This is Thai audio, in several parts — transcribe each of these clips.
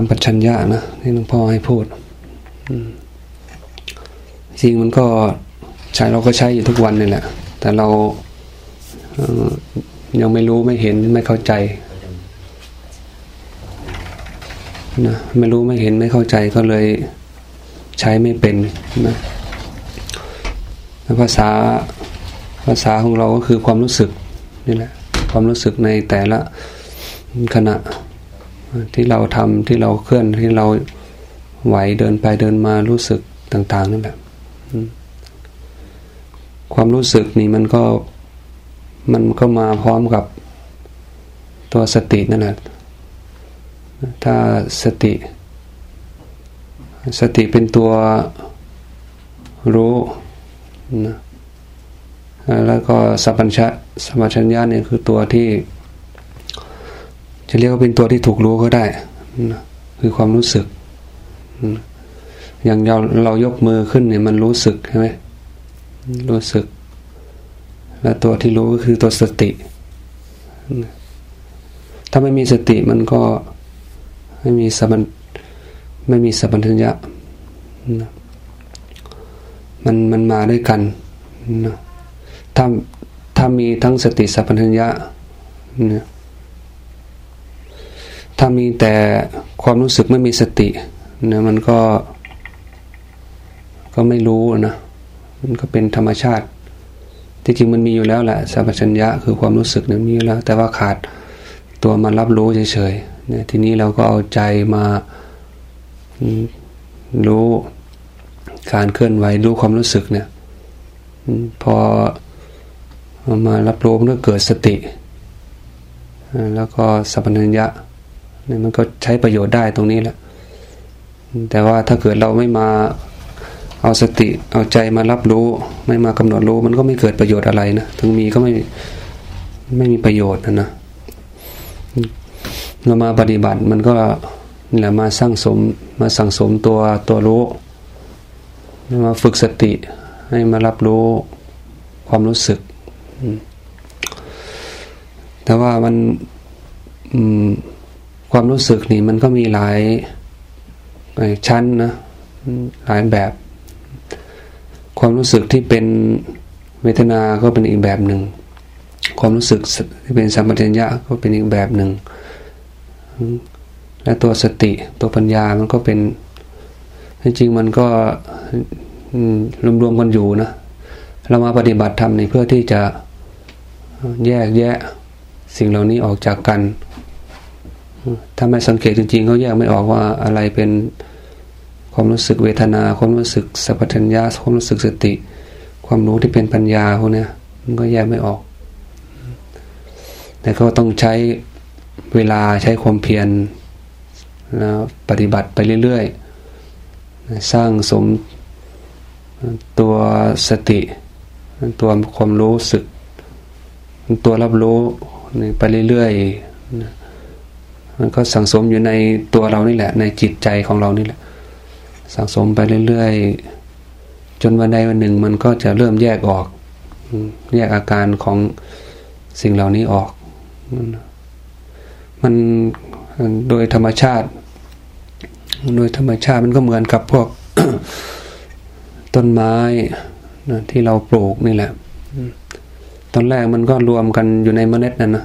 สัมปชัญญะนะที่หลวงพ่อให้พูดจริงมันก็ใช้เราก็ใช้อยู่ทุกวันนี่แหละ แต่เรายังไม่รู้ไม่เห็นไม่เข้าใจนะไม่รู้ไม่เห็นไม่เข้าใจก็เลยใช้ไม่เป็นนะภาษาภาษาของเราก็คือความรู้สึกนี่แหละความรู้สึกในแต่ละขณะ ที่เราทำที่เราเคลื่อนที่เราไหวเดินไปเดินมารู้สึกต่าง ๆนั่นแหละความรู้สึกนี่มันก็มันก็มาพร้อมกับตัวสตินั่นแหละถ้าสติ สติเป็นตัวรู้นะแล้วก็สัพพัญชะสัพพัญญาเนี่ยคือตัวที่ จะเรียกว่าเป็นตัวที่ถูกรู้ก็ได้คือความรู้สึกอย่างเราเรายกมือขึ้นเนี่ยมันรู้สึกใช่ไหมรู้สึก และตัวที่รู้ก็คือตัวสติ ถ้าไม่มีสติมันก็ไม่มีสัมไม่มีสัมปัญญะมันมันมาด้วยกันถ้าถ้ามีทั้งสติสัพพัญญะนะ ถ้ามีแต่ความรู้สึกไม่มีสตินะมันก็ ก็ไม่รู้นะมันก็เป็นธรรมชาติ ที่จริงมันมีอยู่แล้วแหละสัพพัญญะคือความรู้สึกเนี่ยมีอยู่แล้ว แต่ว่าขาดตัวมารับรู้เฉยๆเนี่ยทีนี้เราก็เอาใจมารู้การเคลื่อนไหวรู้ความรู้สึกเนี่ยพอมารับรู้มันก็เกิดสติ แล้วก็สัพพัญญะ เนี่ยมันก็ใช้ประโยชน์ได้ตรงนี้แหละ แต่ว่าถ้าเกิดเราไม่มาเอาสติเอาใจมารับรู้ ไม่มากำหนดรู้มันก็ไม่เกิดประโยชน์อะไรนะถึงมีก็ไม่ไม่มีประโยชน์นะนะเรามาปฏิบัติมันก็นี่แหละมาสร้างสมมาสั่งสมตัวตัวรู้มาฝึกสติ ให้มารับรู้ความรู้สึก แต่ว่ามัน ความรู้สึกนี่มันก็มีหลายชั้นนะหลายแบบ ความรู้สึกที่เป็นเวทนา ก็เป็นอีกแบบหนึ่ง ความรู้สึกที่เป็นสัมปชัญญะก็เป็นอีกแบบหนึ่ง และตัวสติตัวปัญญามันก็เป็นจริงมันก็รวมๆกันอยู่นะเรามาปฏิบัติธรรมในเพื่อที่จะแยกแยะสิ่งเหล่านี้ออกจากกัน ถ้าไม่สังเกตจริงๆเขาแยกไม่ออกว่าอะไรเป็นความรู้สึกเวทนา ความรู้สึกสัพพัญญาความรู้สึกสติ ความรู้ที่เป็นปัญญาพวกนี้มันก็แยกไม่ออก แต่ก็ต้องใช้เวลาใช้ความเพียรแล้วปฏิบัติไปเรื่อยๆ สร้างสมตัวสติ ตัวความรู้สึก ตัวรับรู้ไปเรื่อยๆ มันก็สังสมอยู่ในตัวเรานี่แหละ ในจิตใจของเรานี่แหละ สังสมไปเรื่อยๆ จนวันใดวันหนึ่ง มันก็จะเริ่มแยกออก แยกอาการของสิ่งเหล่านี้ออก มันโดยธรรมชาติ โดยธรรมชาติมันก็เหมือนกับพวกต้นไม้นะที่เราปลูกนี่แหละตอนแรกมันก็รวมกันอยู่ในเมล็ดนั่นนะ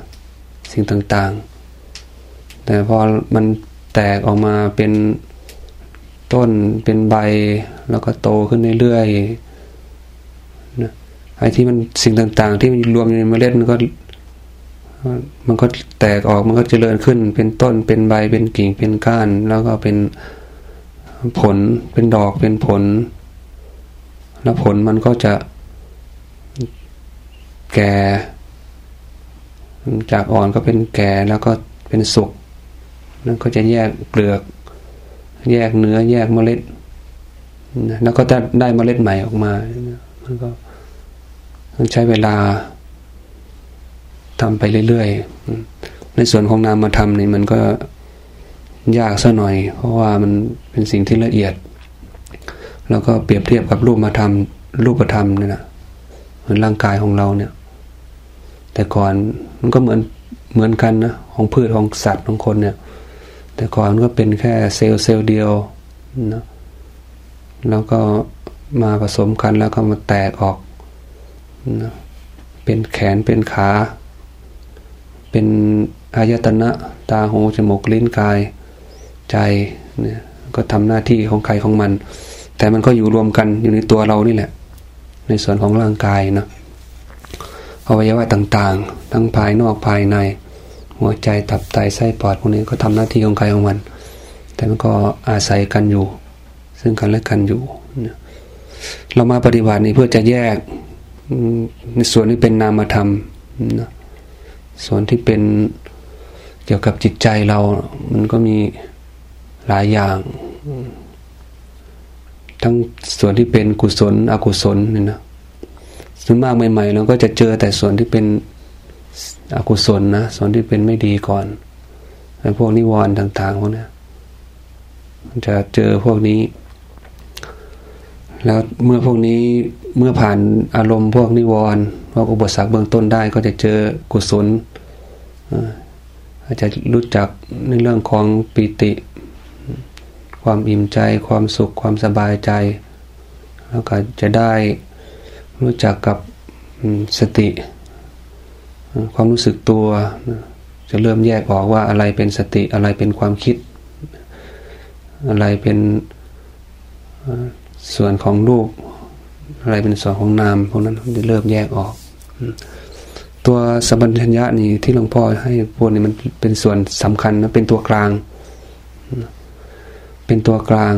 สิ่งต่างๆ แต่พอมันแตกออกมาเป็นต้นเป็นใบแล้วก็โตขึ้นเรื่อยๆนะไอ้ที่มันสิ่งต่าง ๆ ที่มันรวมอยู่ในเมล็ดมันก็ มันก็แตกออกมันก็เจริญขึ้น เป็นต้นเป็นใบเป็นกิ่งเป็นก้าน แล้วก็เป็นผลเป็นดอกเป็นผล แล้วผลมันก็จะแก่ จากอ่อนก็เป็นแก่แล้วก็เป็นสุก นั่นก็จะแยกเปลือก แยกเนื้อ แยกเมล็ดแล้วก็จะได้เมล็ดใหม่ออกมามันก็มันใช้เวลาทำไปเรื่อยๆ ในส่วนของนามธรรมนี่มันก็ยากซะหน่อย เพราะว่ามันเป็นสิ่งที่ละเอียด แล้วก็เปรียบเทียบกับรูปมาทำรูปธรรมนี่นะเหมือนร่างกายของเราเนี่ย แต่ก่อนมันก็เหมือนเหมือนกันนะของพืชของสัตว์ของคนเนี่ย แต่ก่อนก็เป็นแค่เซลล์เซลล์เดียวนะแล้วก็มาผสมกันแล้วก็มาแตกออกนะเป็นแขนเป็นขา เป็นอายตนะ ตาหูจมูกลิ้นกายใจเนี่ยก็ทำหน้าที่ของใครของมัน แต่มันก็อยู่รวมกันอยู่ในตัวเรานี่แหละ ในส่วนของร่างกายนะอวัยวะต่างๆ ทั้งภายนอกภายใน หัวใจตับไตไส้ปอดพวกนี้ก็ทำหน้าที่ของใครของมัน แต่มันก็อาศัยกันอยู่ ซึ่งกันและกันอยู่ เรามาปฏิบัตินี่เพื่อจะแยกในส่วนที่เป็นนามธรรมนะส่วนที่เป็นเกี่ยวกับจิตใจเรา มันก็มีหลายอย่าง ทั้งส่วนที่เป็นกุศล อกุศลนี่นะส่วนมากใหม่ๆเราก็จะเจอแต่ส่วนที่เป็น อกุศลนะส่วนที่เป็นไม่ดีก่อนไอ้พวกนิวรณ์ต่างๆพวกนี้จะเจอพวกนี้ แล้วเมื่อพวกนี้เมื่อผ่านอารมณ์พวกนิวรณ์พวกอุปสรรคเบื้องต้นได้ก็จะเจอกุศลอาจจะรู้จักในเรื่องของปิติ ความอิ่มใจ ความสุขความสบายใจ แล้วก็จะได้รู้จักกับสติ ความรู้สึกตัว จะเริ่มแยกออกว่าอะไรเป็นสติอะไรเป็นความคิด อะไรเป็นส่วนของรูป อะไรเป็นส่วนของนามพวกนั้นจะเริ่มแยกออก ตัวสัมปชัญญะนี่ที่หลวงพ่อให้พวกนี้มันเป็นส่วนสำคัญนะเป็นตัวกลาง เป็นตัวกลาง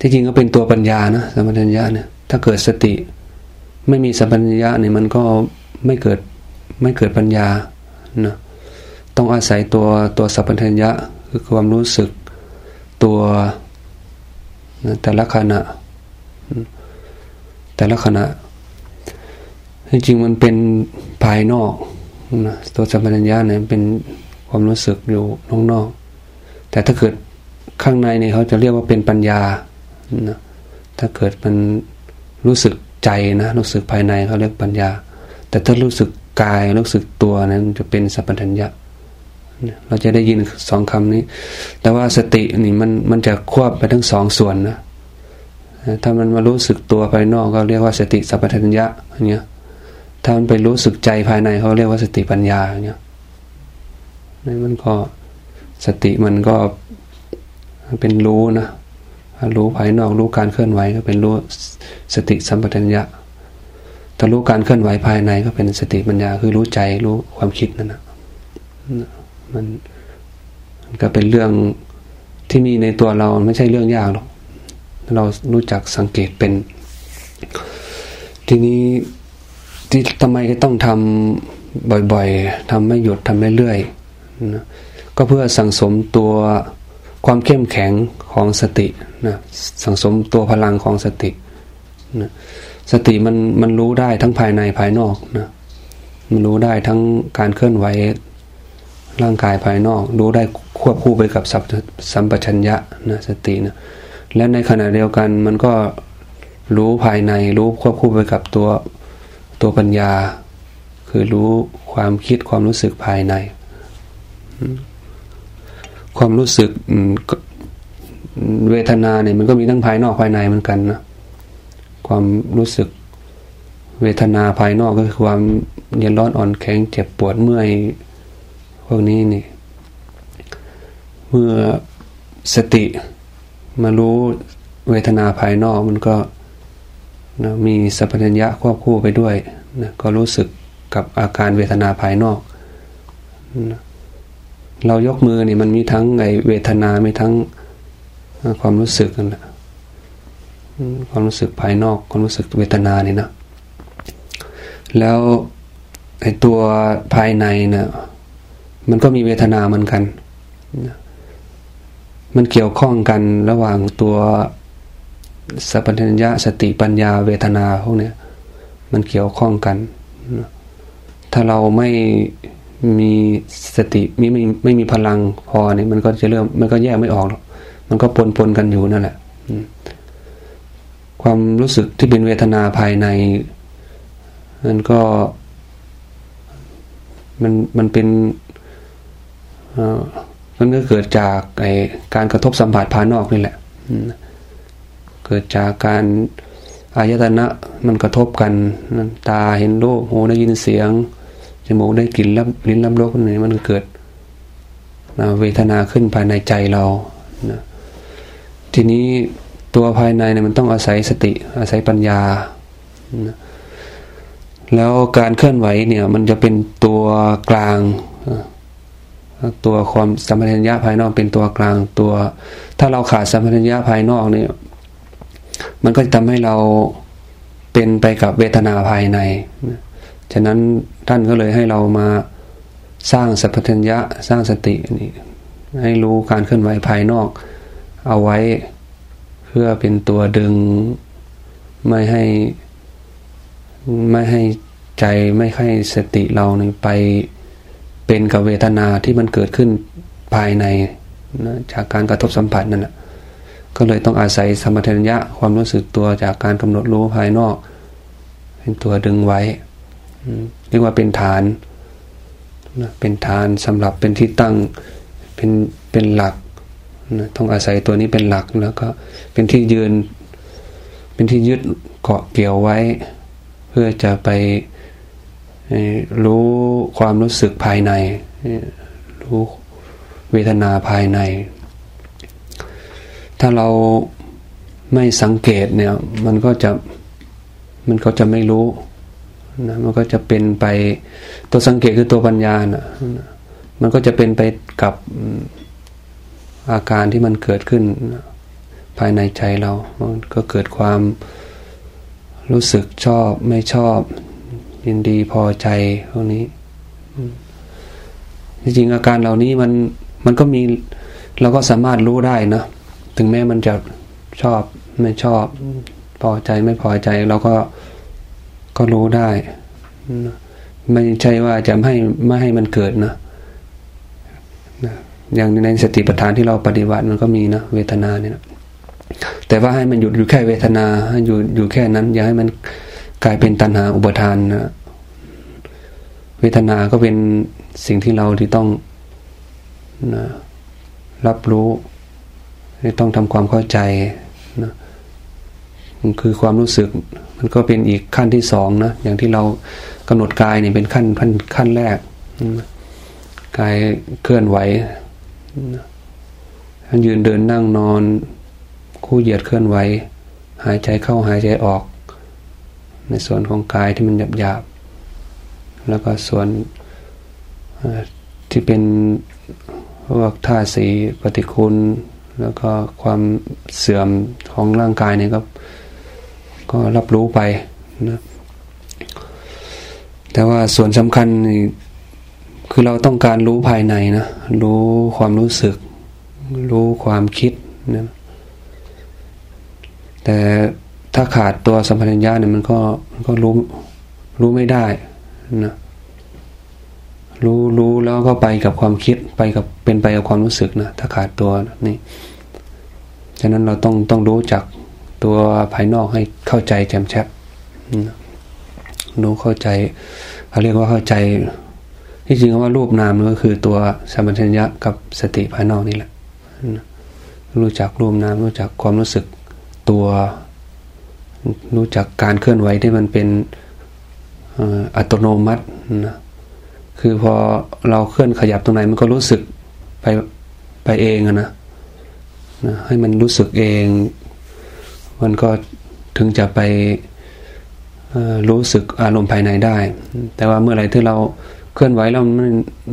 ที่จริงก็เป็นตัวปัญญานะสัมปชัญญะเนี่ยถ้าเกิดสติ ไม่มีสัมปชัญญะเนี่ยมันก็ ไม่เกิดไม่เกิดปัญญานะต้องอาศัยตัวตัวสัพพัญญะคือความรู้สึกตัวนะแต่ละขณะ แต่ละขณะจริงๆมันเป็นภายนอกนะตัวสัพพัญญะเนี่ยเป็นความรู้สึกอยู่นอกนอก แต่ถ้าเกิดข้างในเนี่ยเขาจะเรียกว่าเป็นปัญญานะถ้าเกิดมันรู้สึกใจนะรู้สึกภายในเขาเรียกปัญญา แต่ถ้ารู้สึกกายรู้สึกตัวนั้นจะเป็นสัพพัญญะเราจะได้ยินสองคำนี้ แต่ว่าสตินี่มันมันจะควบไปทั้งสองส่วนนะถ้ามันมารู้สึกตัวภายนอกก็เรียกว่าสติสัพพัญญะอย่างเงี้ยถ้ามันไปรู้สึกใจภายในเขาเรียกว่าสติปัญญาอย่างเงี้ยนี่มันก็สติมันก็เป็นรู้นะรู้ภายนอกรู้การเคลื่อนไหวก็เป็นรู้สติสัมปชัญญะ ถ้ารู้การเคลื่อนไหวภายในก็เป็นสติปัญญาคือรู้ใจรู้ความคิดนั่นนะมันมันก็เป็นเรื่องที่มีในตัวเราไม่ใช่เรื่องยากหรอกเรารู้จักสังเกตเป็น ทีนี้ที่ทำไมต้องทำบ่อยๆทำไม่หยุดทำไม่เรื่อยนะก็เพื่อสั่งสมตัวความเข้มแข็งของสตินะสังสมตัวพลังของสตินะ สติมันมันรู้ได้ทั้งภายในภายนอกนะมันรู้ได้ทั้งการเคลื่อนไหวร่างกายภายนอก รู้ได้ควบคู่ไปกับสัมปชัญญะนะสตินะและในขณะเดียวกันมันก็รู้ภายในรู้ควบคู่ไปกับตัวตัวปัญญา คือรู้ความคิดความรู้สึกภายใน ความรู้สึกเวทนาเนี่ยมันก็มีทั้งภายนอกภายในเหมือนกันนะ ความรู้สึกเวทนาภายนอกก็คือความเย็นร้อนอ่อนแข็งเจ็บปวดเมื่อยพวกนี้นี่ เมื่อสติมารู้เวทนาภายนอกมันก็นะมีสัพพัญญะควบคู่ไปด้วยนะก็รู้สึกกับอาการเวทนาภายนอกนะเรายกมือนี่มันมีทั้งไอเวทนา มีทั้งความรู้สึกนั่นแหละ ความรู้สึกภายนอกความรู้สึกเวทนาเนี่ยนะ แล้วไอตัวภายในเนะี่ยมันก็มีเวทนาเหมือนกันมันเกี่ยวข้องกันระหว่างตัวสัพพัญญะสติปัญญาเวทนาพวกนี้มันเกี่ยวข้องกัน ถ้าเราไม่มีสติมีไม่ไม่มีพลังพอเนี่ยมันก็จะเริ่มมันก็แยกไม่ออกหรอกมันก็ปนปนกันอยู่นั่นแหละ ความรู้สึกที่เป็นเวทนาภายในมันก็มันมันเป็นมันก็เกิดจากไอการกระทบสัมผัสภายนอกนี่แหละเกิดจากการอายตนะมันกระทบกันตาเห็นรูปหูได้ยินเสียงจมูกได้กลิ่นรับลิ้นรับรสนี่มันเกิดเวทนาขึ้นภายในใจเรานะทีนี้ ตัวภายในเนี่ยมันต้องอาศัยสติ อาศัยปัญญา แล้วการเคลื่อนไหวเนี่ย มันจะเป็นตัวกลาง ตัวความสัมพันญะภายนอกเป็นตัวกลางตัว ถ้าเราขาดสัมพันญะภายนอกเนี่ย มันก็จะทำให้เราเป็นไปกับเวทนาภายใน ฉะนั้นท่านก็เลยให้เรามาสร้างสัพพัญญะสร้างสตินี่ให้รู้การเคลื่อนไหวภายนอก เอาไว้ พื่อเป็นตัวดึงไม่ให้ไม่ให้ใจไม่ให้สติเราเนี่ยไปเป็นกับเวทนาที่มันเกิดขึ้นภายในนะจากการกระทบสัมผัสนั่นแหละก็เลยต้องอาศัยสมถัญญะความรู้สึกตัวจากการกำหนดรู้ภายนอก เป็นตัวดึงไว้เรียกว่าเป็นฐานนะเป็นฐานสำหรับเป็นที่ตั้งเป็นเป็นหลัก ต้องอาศัยตัวนี้เป็นหลักแล้วก็เป็นที่ยืน เป็นที่ยึดเกาะเกี่ยวไว้ เพื่อจะไปรู้ความรู้สึกภายใน รู้เวทนาภายใน ถ้าเราไม่สังเกตเนี่ย มันก็จะมันก็จะไม่รู้นะมันก็จะเป็นไปตัวสังเกตคือตัวปัญญานะมันก็จะเป็นไปกับ อาการที่มันเกิดขึ้นภายในใจเรามันก็เกิดความรู้สึกชอบไม่ชอบ ยินดีพอใจพวกนี้จริงๆอาการเหล่านี้มันมันก็มีเราก็สามารถรู้ได้นะถึงแม้มันจะชอบไม่ชอบ พอใจไม่พอใจเราก็ก็รู้ได้ ไม่ใช่ว่าจะไม่ไม่ให้มันเกิดนะ อย่างในสติปัฏฐานที่เราปฏิบัติมันก็มีนะเวทนาเนี่ยนะแต่ว่าให้มันหยุดอยู่แค่เวทนาให้อยู่อยู่แค่นั้น อย่าให้มันกลายเป็นตัณหาอุปทานนะเวทนาก็เป็นสิ่งที่เราที่ต้องนะรับรู้ที่ต้องทำความเข้าใจนะคือความรู้สึก มันก็เป็นอีกขั้นที่สองนะอย่างที่เรากำหนดกายเนี่ยเป็นขั้นขั้นขั้นแรกกายเคลื่อนไหว ยืนเดินนั่งนอน คู่เหยียดเคลื่อนไหว หายใจเข้าหายใจออก ในส่วนของกายที่มันหยาบหยาบแล้วก็ส่วนที่เป็นพวกท่าสีปฏิคุณแล้วก็ความเสื่อมของร่างกายเนี่ยก็ก็รับรู้ไปนะแต่ว่าส่วนสำคัญ คือเราต้องการรู้ภายในนะ รู้ความรู้สึก รู้ความคิดนะแต่ถ้าขาดตัวสัมพันธ์ญาเนี่ยมันก็มันก็รู้รู้ไม่ได้นะรู้รู้แล้วก็ไปกับความคิดไปกับเป็นไปกับความรู้สึกนะถ้าขาดตัวนี่ฉะนั้นเราต้องต้องรู้จักตัวภายนอกให้เข้าใจแจ่มแจ้งรู้เข้าใจเขาเรียกว่าเข้าใจ ที่จริงว่ารูปนามก็คือตัวสัมปชัญญะกับสติภายนอกนี่แหละ รู้จักรูปนามรู้จักความรู้สึกตัว รู้จักการเคลื่อนไหวที่มันเป็นอัตโนมัตินะคือพอเราเคลื่อนขยับตรงไหนมันก็รู้สึกไปไปเองนะนะให้มันรู้สึกเอง มันก็ถึงจะไปรู้สึกอารมณ์ภายในได้ แต่ว่าเมื่อไหร่ที่เรา เคลื่อนไหวแล้วมัน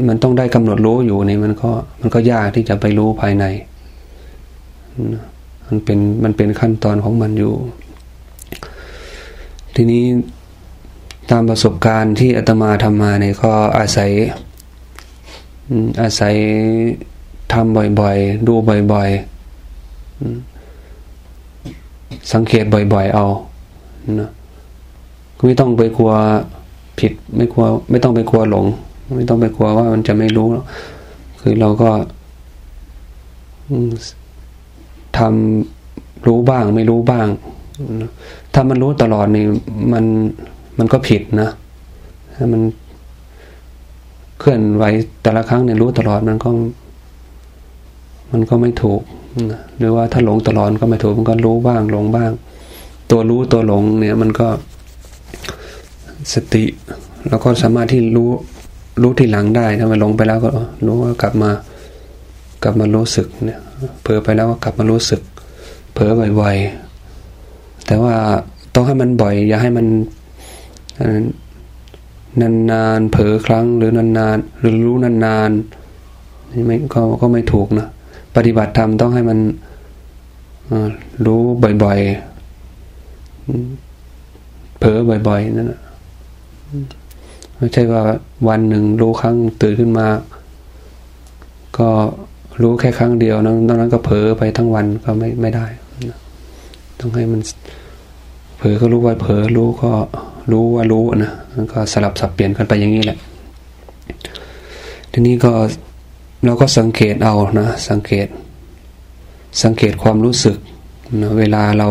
มันต้องได้กำหนดรู้อยู่นี่มันก็มันก็ยากที่จะไปรู้ภายใน มันเป็นมันเป็นขั้นตอนของมันอยู่ ทีนี้ตามประสบการณ์ที่อาตมาทำมาเนี่ยก็อาศัยอาศัยทำบ่อยๆ ดูบ่อยๆ สังเกตบ่อยๆ เอานะไม่ต้องไปกลัว ผิดไม่กลัวไม่ต้องไปกลัวหลง ไม่ต้องไปกลัวว่ามันจะไม่รู้คือเราก็ทำรู้บ้างไม่รู้บ้าง ถ้ามันรู้ตลอดนี่มันมันก็ผิดนะถ้ามันเคลื่อนไหวแต่ละครั้งเนี่ยรู้ตลอดมันก็ มันก็ไม่ถูกหรือว่าถ้าหลงตลอดก็ไม่ถูกมันก็รู้บ้างหลงบ้าง ตัวรู้ตัวหลงเนี่ยมันก็ สติ แล้วก็สามารถที่รู้รู้ที่หลังได้ถ้ามันหลงไปแล้วก็รู้ว่ากลับมากลับมารู้สึกเนี่ยเผลอไปแล้วก็กลับมารู้สึก เผลอบ่อยๆแต่ว่าต้องให้มันบ่อย อย่าให้มันนานๆเผลอครั้งหรือนานๆหรือรู้นานๆนี่ไม่ก็ก็ไม่ถูกนะปฏิบัติธรรมต้องให้มันรู้บ่อยๆเผลอบ่อยๆนั่นนะ ไม่ใช่ว่าวันหนึ่งรู้ครั้งตื่นขึ้นมา ก็รู้แค่ครั้งเดียวนั้นนั้นก็เผลอไปทั้งวันก็ไม่ไม่ได้ ต้องให้มันเผลอก็รู้ว่าเผลอรู้ก็รู้ว่ารู้นะมันก็สลับสับเปลี่ยนกันไปอย่างนี้แหละ ทีนี้ก็เราก็สังเกตเอานะ สังเกต สังเกตความรู้สึกนะเวลาเรา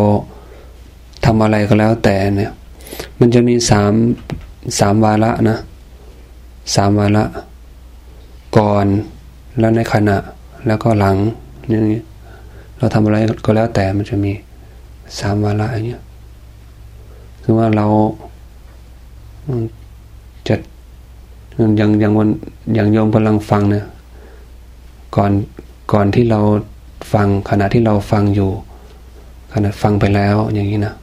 ทำอะไรก็แล้วแต่เนี่ย มันจะมีสาม สามวาระนะสามวาระ ก่อนแล้วในขณะแล้วก็หลังอย่างนี้เราทำอะไรก็แล้วแต่มันจะมีสามวาระอย่างเงี้ยคือว่าเราจะอย่างอย่างวันอย่างโยมกำลังฟังเนี่ยก่อนก่อนที่เราฟังขณะที่เราฟังอยู่ ขณะฟังไปแล้วอย่างนี้นะ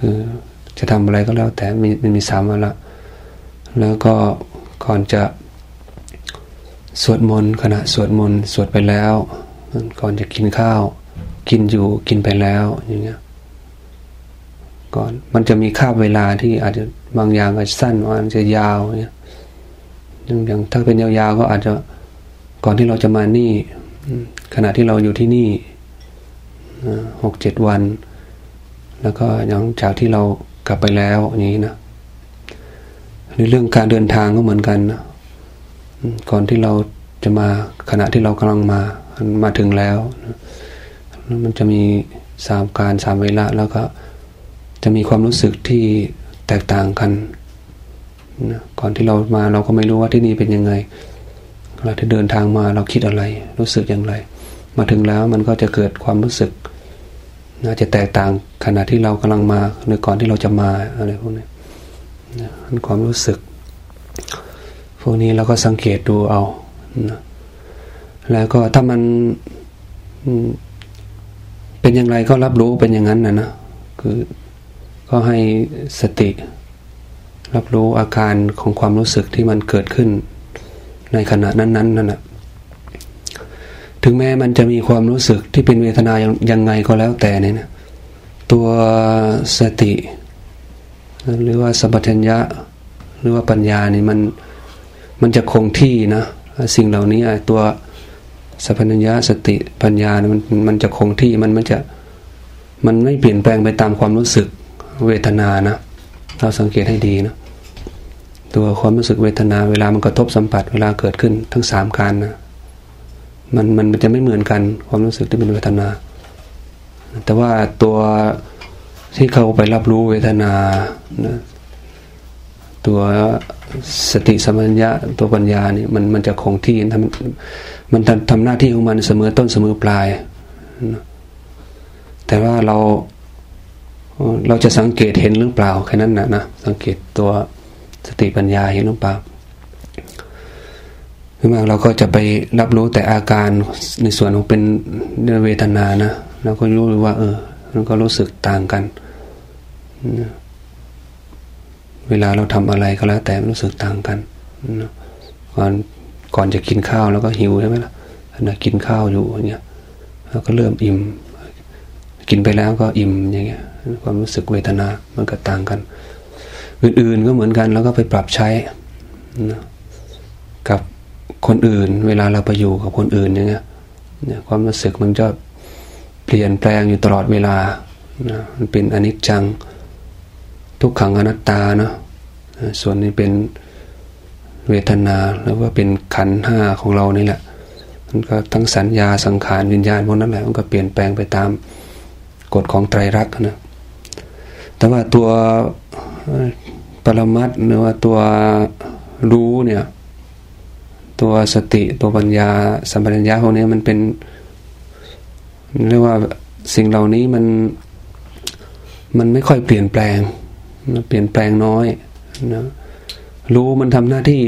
คือ จะทำอะไรก็แล้วแต่มีมันมีสามวันละ แล้วก็ก่อนจะสวดมนต์ขณะสวดมนต์สวดไปแล้ว ก่อนจะกินข้าว กินอยู่กินไปแล้วอย่างเงี้ยก่อนมันจะมีคาบเวลาที่อาจจะบางอย่างอาจจะสั้นบางจะยาวเนี่ยอย่างถ้าเป็นยาวๆก็อาจจะก่อนที่เราจะมานี่ขณะที่เราอยู่ที่นี่หกเจ็ดวัน แล้วก็หลังจากที่เรา กลับไปแล้วอย่างนี้นะในเรื่องการเดินทางก็เหมือนกันนะก่อนที่เราจะมาขณะที่เรากำลังมามาถึงแล้วมันจะมีสามการสามเวลาแล้วก็จะมีความรู้สึกที่แตกต่างกันนะก่อนที่เรามาเราก็ไม่รู้ว่าที่นี่เป็นยังไงเราที่เดินทางมาเราคิดอะไร รู้สึกอย่างไร มาถึงแล้วมันก็จะเกิดความรู้สึก น่าจะแตกต่างขณะที่เรากำลังมาหรือก่อนที่เราจะมาอะไรพวกนี้นะความรู้สึก พวกนี้เราก็สังเกตดูเอานะแล้วก็ถ้ามันเป็นอย่างไรก็รับรู้เป็นอย่างนั้นนะนะคือก็ให้สติ รับรู้อาการของความรู้สึกที่มันเกิดขึ้นในขณะนั้นๆนั่นแหะ ถึงแม้มันจะมีความรู้สึกที่เป็นเวทนายังไงก็แล้วแต่เนี่ยนะตัวสติ หรือว่าสัพพัญญะ หรือว่าปัญญานี่มันมันจะคงที่นะสิ่งเหล่านี้ตัวสัพพัญญะสติปัญญามันมันจะคงที่มันมันจะมันไม่เปลี่ยนแปลงไปตามความรู้สึกเวทนานะเราสังเกตให้ดีนะตัวความรู้สึกเวทนาเวลามันกระทบสัมผัสเวลาเกิดขึ้นทั้งสามการนะ มันมันจะไม่เหมือนกันความรู้สึกที่เป็นเวทนา แต่ว่าตัวที่เขาไปรับรู้เวทนานะตัวสติสมัญญะตัวปัญญาเนี่ยมันมันจะคงที่ทำมันทำทำหน้าที่ของมันเสมอต้นเสมอปลายนะแต่ว่าเราเราจะสังเกตเห็นหรือเปล่าแค่นั้นนะนะสังเกตตัวสติปัญญาเห็นหรือเปล่า คือมากเราก็จะไปรับรู้แต่อาการในส่วนของเป็นเวทนานะเราก็รู้ว่า เออมันก็รู้สึกต่างกัน เวลาเราทำอะไรก็แล้ว แต่รู้สึกต่างกันก่อนก่อนจะกินข้าวแล้วก็หิวใช่ไหมล่ะนะกินข้าวอยู่อย่างเงี้ยแล้วก็เริ่มอิ่ม กินไปแล้วก็อิ่มอย่างเงี้ย ความรู้สึกเวทนามันก็ต่างกัน อื่นๆก็เหมือนกันแล้วก็ไปปรับใช้นะกับ คนอื่น เวลาเราไปอยู่กับคนอื่นอย่างเงี้ยเนี่ยความรู้สึกมันจะเปลี่ยนแปลงอยู่ตลอดเวลานะมันเป็นอนิจจังทุกขังอนัตตาเนาะส่วนนี้เป็นเวทนาหรือว่าเป็นขันห้าของเรานี่แหละ มันก็ทั้งสัญญาสังขารวิญญาณพวกนั้นแหละมันก็เปลี่ยนแปลงไปตามกฎของไตรลักษณ์นะแต่ว่าตัวปรมัตหรือว่าตัวรู้เนี่ย ตัวสติตัวปัญญาสัมปชัญญะพวกนี้มันเป็นเรียกว่าสิ่งเหล่านี้มันมันไม่ค่อยเปลี่ยนแปลงเปลี่ยนแปลงน้อยนะรู้มันทำหน้าที่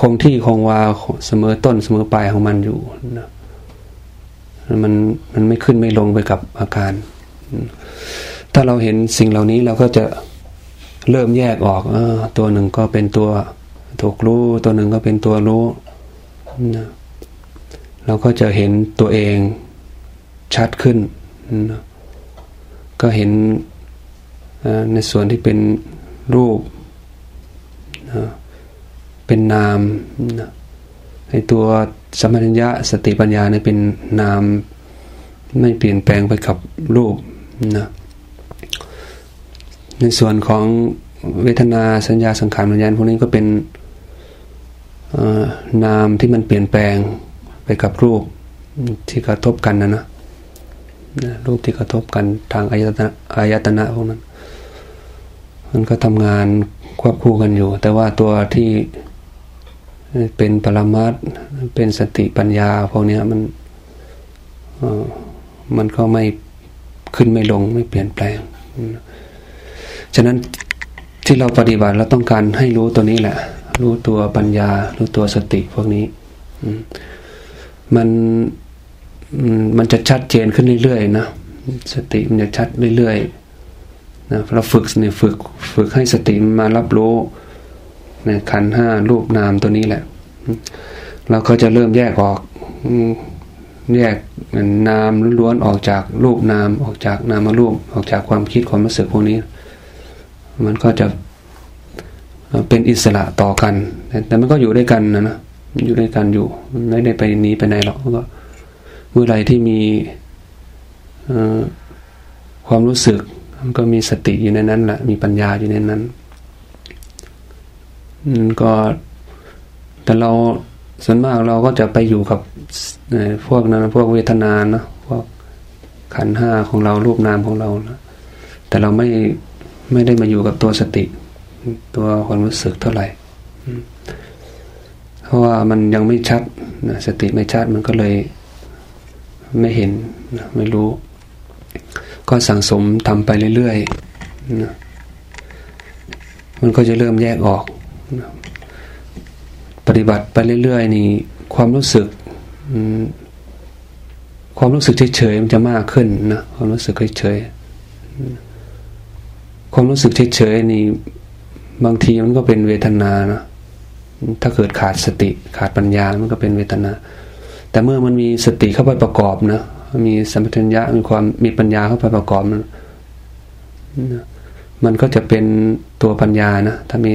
คงที่คงวาเสมอต้นเสมอปลายของมันอยู่นะมันมันไม่ขึ้นไม่ลงไปกับอาการ ถ้าเราเห็นสิ่งเหล่านี้เราก็จะเริ่มแยกออกอตัวหนึ่งก็เป็นตัวถูกรู้ ตัวหนึ่งก็เป็นตัวรู้ นะเราก็จะเห็นตัวเองชัดขึ้นนะก็เห็นในส่วนที่เป็นรูปนะเป็นนามนะในตัวสมัญญะสติปัญญาเนี่ยเป็นนาม ไม่เปลี่ยนแปลงไปกับรูปนะในส่วนของเวทนาสัญญาสังขารวิญญาณพวกนี้ก็เป็น นามที่มันเปลี่ยนแปลงไปกับรูปที่กระทบกันนะนะรูปที่กระทบกันทางอายตนะอายตนะพวกนั้น มันก็ทำงานควบคู่กันอยู่ แต่ว่าตัวที่เป็นปรมัตเป็นสติปัญญาพวกนี้มันมันก็ไม่ขึ้นไม่ลงไม่เปลี่ยนแปลง ฉะนั้นที่เราปฏิบัติเราต้องการให้รู้ตัวนี้แหละ รู้ตัวปัญญา รู้ตัวสติพวกนี้มันมันจะชัดเจนขึ้นเรื่อยๆนะสติมันจะชัดเรื่อยๆนะเราฝึกเนี่ยฝึกฝึกให้สติมารับรู้ในขันห้ารูปนามตัวนี้แหละ เราก็จะเริ่มแยกออกแยกนามล้วนออกจากรูปนามออกจากนามรูปออกจากความคิดความรู้สึกพวกนี้ มันก็จะ เป็นอิสระต่อกัน แต่มันก็อยู่ด้วยกันนะนะอยู่ด้วยกันอยู่ไม่ได้ไปหนีไปไหนหรอกก็เมื่อไรที่มีความรู้สึกมันก็มีสติอยู่ในนั้นแหละมีปัญญาอยู่ในนั้นก็แต่เราส่วนมากเราก็จะไปอยู่กับพวกนั้นพวกเวทนานะพวกขันห้าของเรารูปนามของเรานะแต่เราไม่ไม่ได้มาอยู่กับตัวสติ ตัวความรู้สึกเท่าไหร่เพราะว่ามันยังไม่ชัดนะสติไม่ชัดมันก็เลยไม่เห็นนะไม่รู้ ก็สั่งสมทำไปเรื่อยๆนะมันก็จะเริ่มแยกออกนะปฏิบัติไปเรื่อยๆนี่ความรู้สึกความรู้สึกเฉยๆมันจะมากขึ้นนะความรู้สึกเฉยๆความรู้สึกเฉยๆนี่ บางทีมันก็เป็นเวทนานะถ้าเกิดขาดสติขาดปัญญา มันก็เป็นเวทนา แต่เมื่อมันมีสติเข้าไปประกอบนะมีสัมปชัญญะมีความมีปัญญาเข้าไปประกอบมันมันก็จะเป็นตัวปัญญานะถ้ามี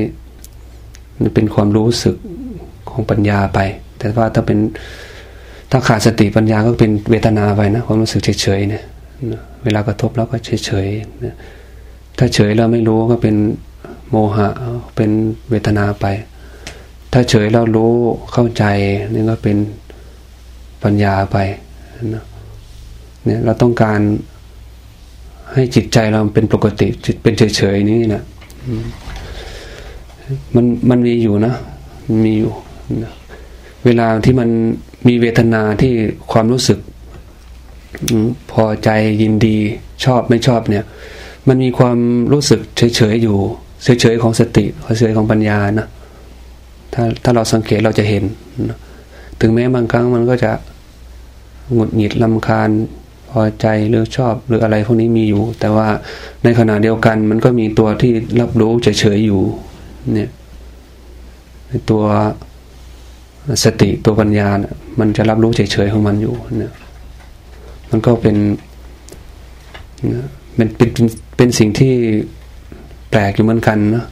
เป็นความรู้สึกของปัญญาไป แต่ว่าถ้าเป็นถ้าขาดสติปัญญาก็เป็นเวทนาไปนะความรู้สึกเฉยๆเนี่ยเวลากระทบแล้วก็เฉยๆถ้าเฉยแล้วไม่รู้ก็เป็น โมหะเป็นเวทนาไป ถ้าเฉยแล้วรู้เข้าใจนี่ก็เป็นปัญญาไปเนี่ยเราต้องการให้จิตใจเราเป็นปกติจิตเป็นเฉยๆนี่นะมันมันมีอยู่นะมีอยู่นะเวลาที่มันมีเวทนาที่ความรู้สึกพอใจยินดีชอบไม่ชอบเนี่ย มันมีความรู้สึกเฉยๆอยู่ เฉยๆของสติเฉยๆของปัญญานะถ้าถ้าเราสังเกตเราจะเห็นนะถึงแม้บางครั้งมันก็จะหงุดหงิดลำคาญพอใจหรือชอบหรืออะไรพวกนี้มีอยู่ แต่ว่าในขณะเดียวกันมันก็มีตัวที่รับรู้เฉยๆอยู่เนี่ยตัวสติตัวปัญญาเนี่ยมันจะรับรู้เฉยๆของมันอยู่เนี่ยมันก็เป็นเป็นเป็นเป็นสิ่งที่ แปลกอยู่เหมือนกันนะ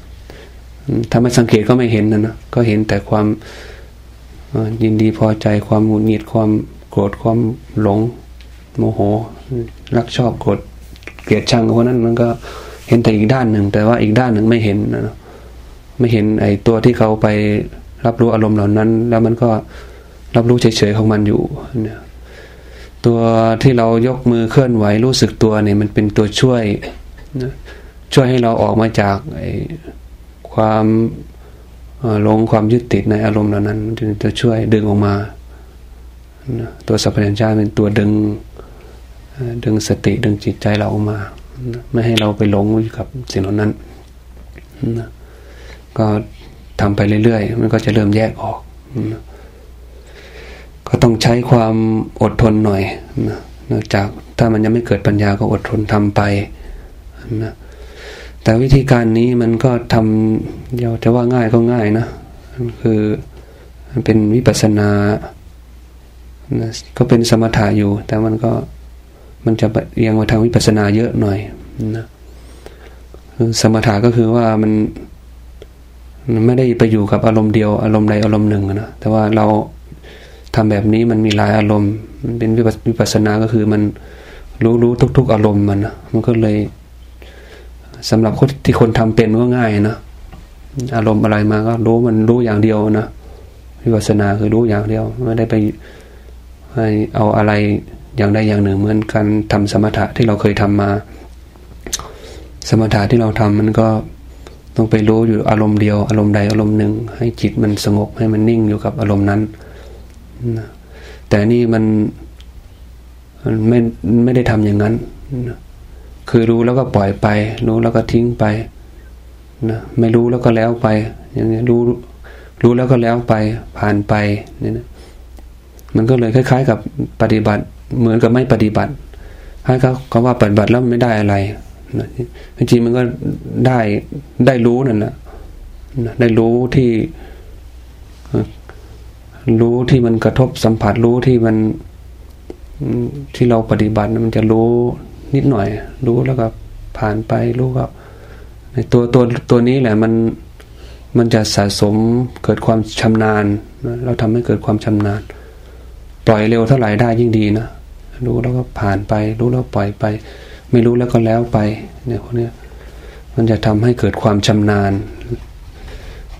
ถ้าไม่สังเกตก็ไม่เห็นนะนะก็เห็นแต่ความยินดีพอใจความหงุดหงิดความโกรธความหลง โมโห รักชอบโกดเกลียดชังพวกนั้นมันก็เห็นแต่อีกด้านหนึ่ง แต่ว่าอีกด้านหนึ่งไม่เห็นนะไม่เห็นไอ้ตัวที่เขาไปรับรู้อารมณ์เหล่านั้น แล้วมันก็รับรู้เฉยๆของมันอยู่เนี่ยตัวที่เรายกมือเคลื่อนไหวรู้สึกตัวเนี่ยมันเป็นตัวช่วยนะ ช่วยให้เราออกมาจากความหลงความยึดติดในอารมณ์เหล่านั้นจะช่วยดึงออกมา ตัวสัพพัญญาเป็นตัวดึงดึงสติดึงจิตใจเราออกมา ไม่ให้เราไปหลงกับสิ่งเหล่านั้นก็ทำไปเรื่อยๆ มันก็จะเริ่มแยกออก ก็ต้องใช้ความอดทนหน่อยนอกจากถ้ามันยังไม่เกิดปัญญาก็อดทนทำไปนะ แต่วิธีการนี้มันก็ทำเดี๋ยวจะว่าง่ายก็ง่ายนะมันคือมันเป็นวิปัสสนาก็เป็นสมถะอยู่ แต่มันก็มันจะเอียงมาทางวิปัสสนาเยอะหน่อยนะสมถะก็คือว่ามันไม่ได้ไปอยู่กับอารมณ์เดียวอารมณ์ใดอารมณ์หนึ่งนะแต่ว่าเราทำแบบนี้มันมีหลายอารมณ์ มันเป็นวิปัสสนาก็คือมันรู้รู้ทุก ๆ อารมณ์มันนะมันก็เลย สำหรับคนที่คนทำเป็นก็ง่ายนะอารมณ์อะไรมาก็รู้มันรู้อย่างเดียวนะวิปัสสนาคือรู้อย่างเดียว ไม่ได้ไปให้เอาอะไรอย่างใดอย่างหนึ่ง เหมือนการทำสมถะที่เราเคยทำมา สมถะที่เราทำมันก็ต้องไปรู้อยู่อารมณ์เดียว อารมณ์ใดอารมณ์หนึ่ง ให้จิตมันสงบให้มันนิ่งอยู่กับอารมณ์นั้นแต่นี่มันมันไม่ไม่ได้ทำอย่างนั้น คือรู้แล้วก็ปล่อยไป รู้แล้วก็ทิ้งไปนะไม่รู้แล้วก็แล้วไปอย่างนี้รู้รู้แล้วก็แล้วไปผ่านไปเนี่ยนะมันก็เลยคล้าย ๆ กับปฏิบัติเหมือนกับไม่ปฏิบัติให้เขาเขาว่าปฏิบัติแล้วไม่ได้อะไรนะจริงมันก็ได้ได้รู้นั่นแหละได้รู้ที่รู้ที่มันกระทบสัมผัสรู้ที่มันที่เราปฏิบัติมันจะรู้ นิดหน่อย รู้แล้วก็ผ่านไปรู้ก็ในตัวตัวตัวนี้แหละมันมันจะสะสมเกิดความชำนาญเราทำให้เกิดความชำนาญ ปล่อยเร็วเท่าไหร่ได้ยิ่งดีนะรู้แล้วก็ผ่านไป รู้แล้วปล่อยไป ไม่รู้แล้วก็แล้วไปเนี่ยพวกนี้มันจะทำให้เกิดความชำนาญ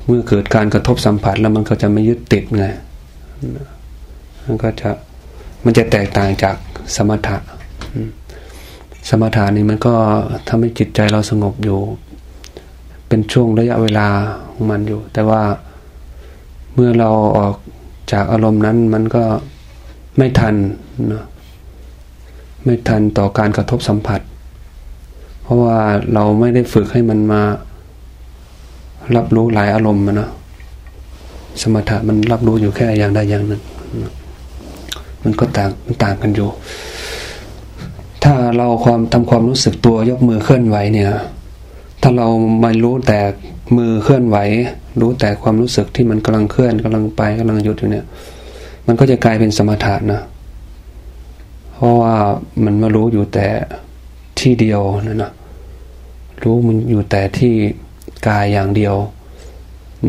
เมื่อเกิดการกระทบสัมผัสแล้วมันก็จะไม่ยึดติดไงมันก็จะมันจะแตกต่างจากสมถะ สมถะนี่มันก็ทำให้จิตใจเราสงบอยู่ เป็นช่วงระยะเวลาของมันอยู่ แต่ว่าเมื่อเราออกจากอารมณ์นั้นมันก็ไม่ทันนะไม่ทันต่อการกระทบสัมผัส เพราะว่าเราไม่ได้ฝึกให้มันมารับรู้หลายอารมณ์นะ สมถะมันรับรู้อยู่แค่อย่างใดอย่างหนึ่ง มันก็ต่างมันต่างกันอยู่ ถ้าเราความทำความรู้สึกตัวยกมือเคลื่อนไหวเนี่ย ถ้าเราไม่รู้แต่มือเคลื่อนไหว รู้แต่ความรู้สึกที่มันกำลังเคลื่อนกำลังไปกำลังหยุดอยู่เนี่ย มันก็จะกลายเป็นสมถะนะเพราะว่ามันมารู้อยู่แต่ที่เดียวนั่นนะรู้มันอยู่แต่ที่กายอย่างเดียว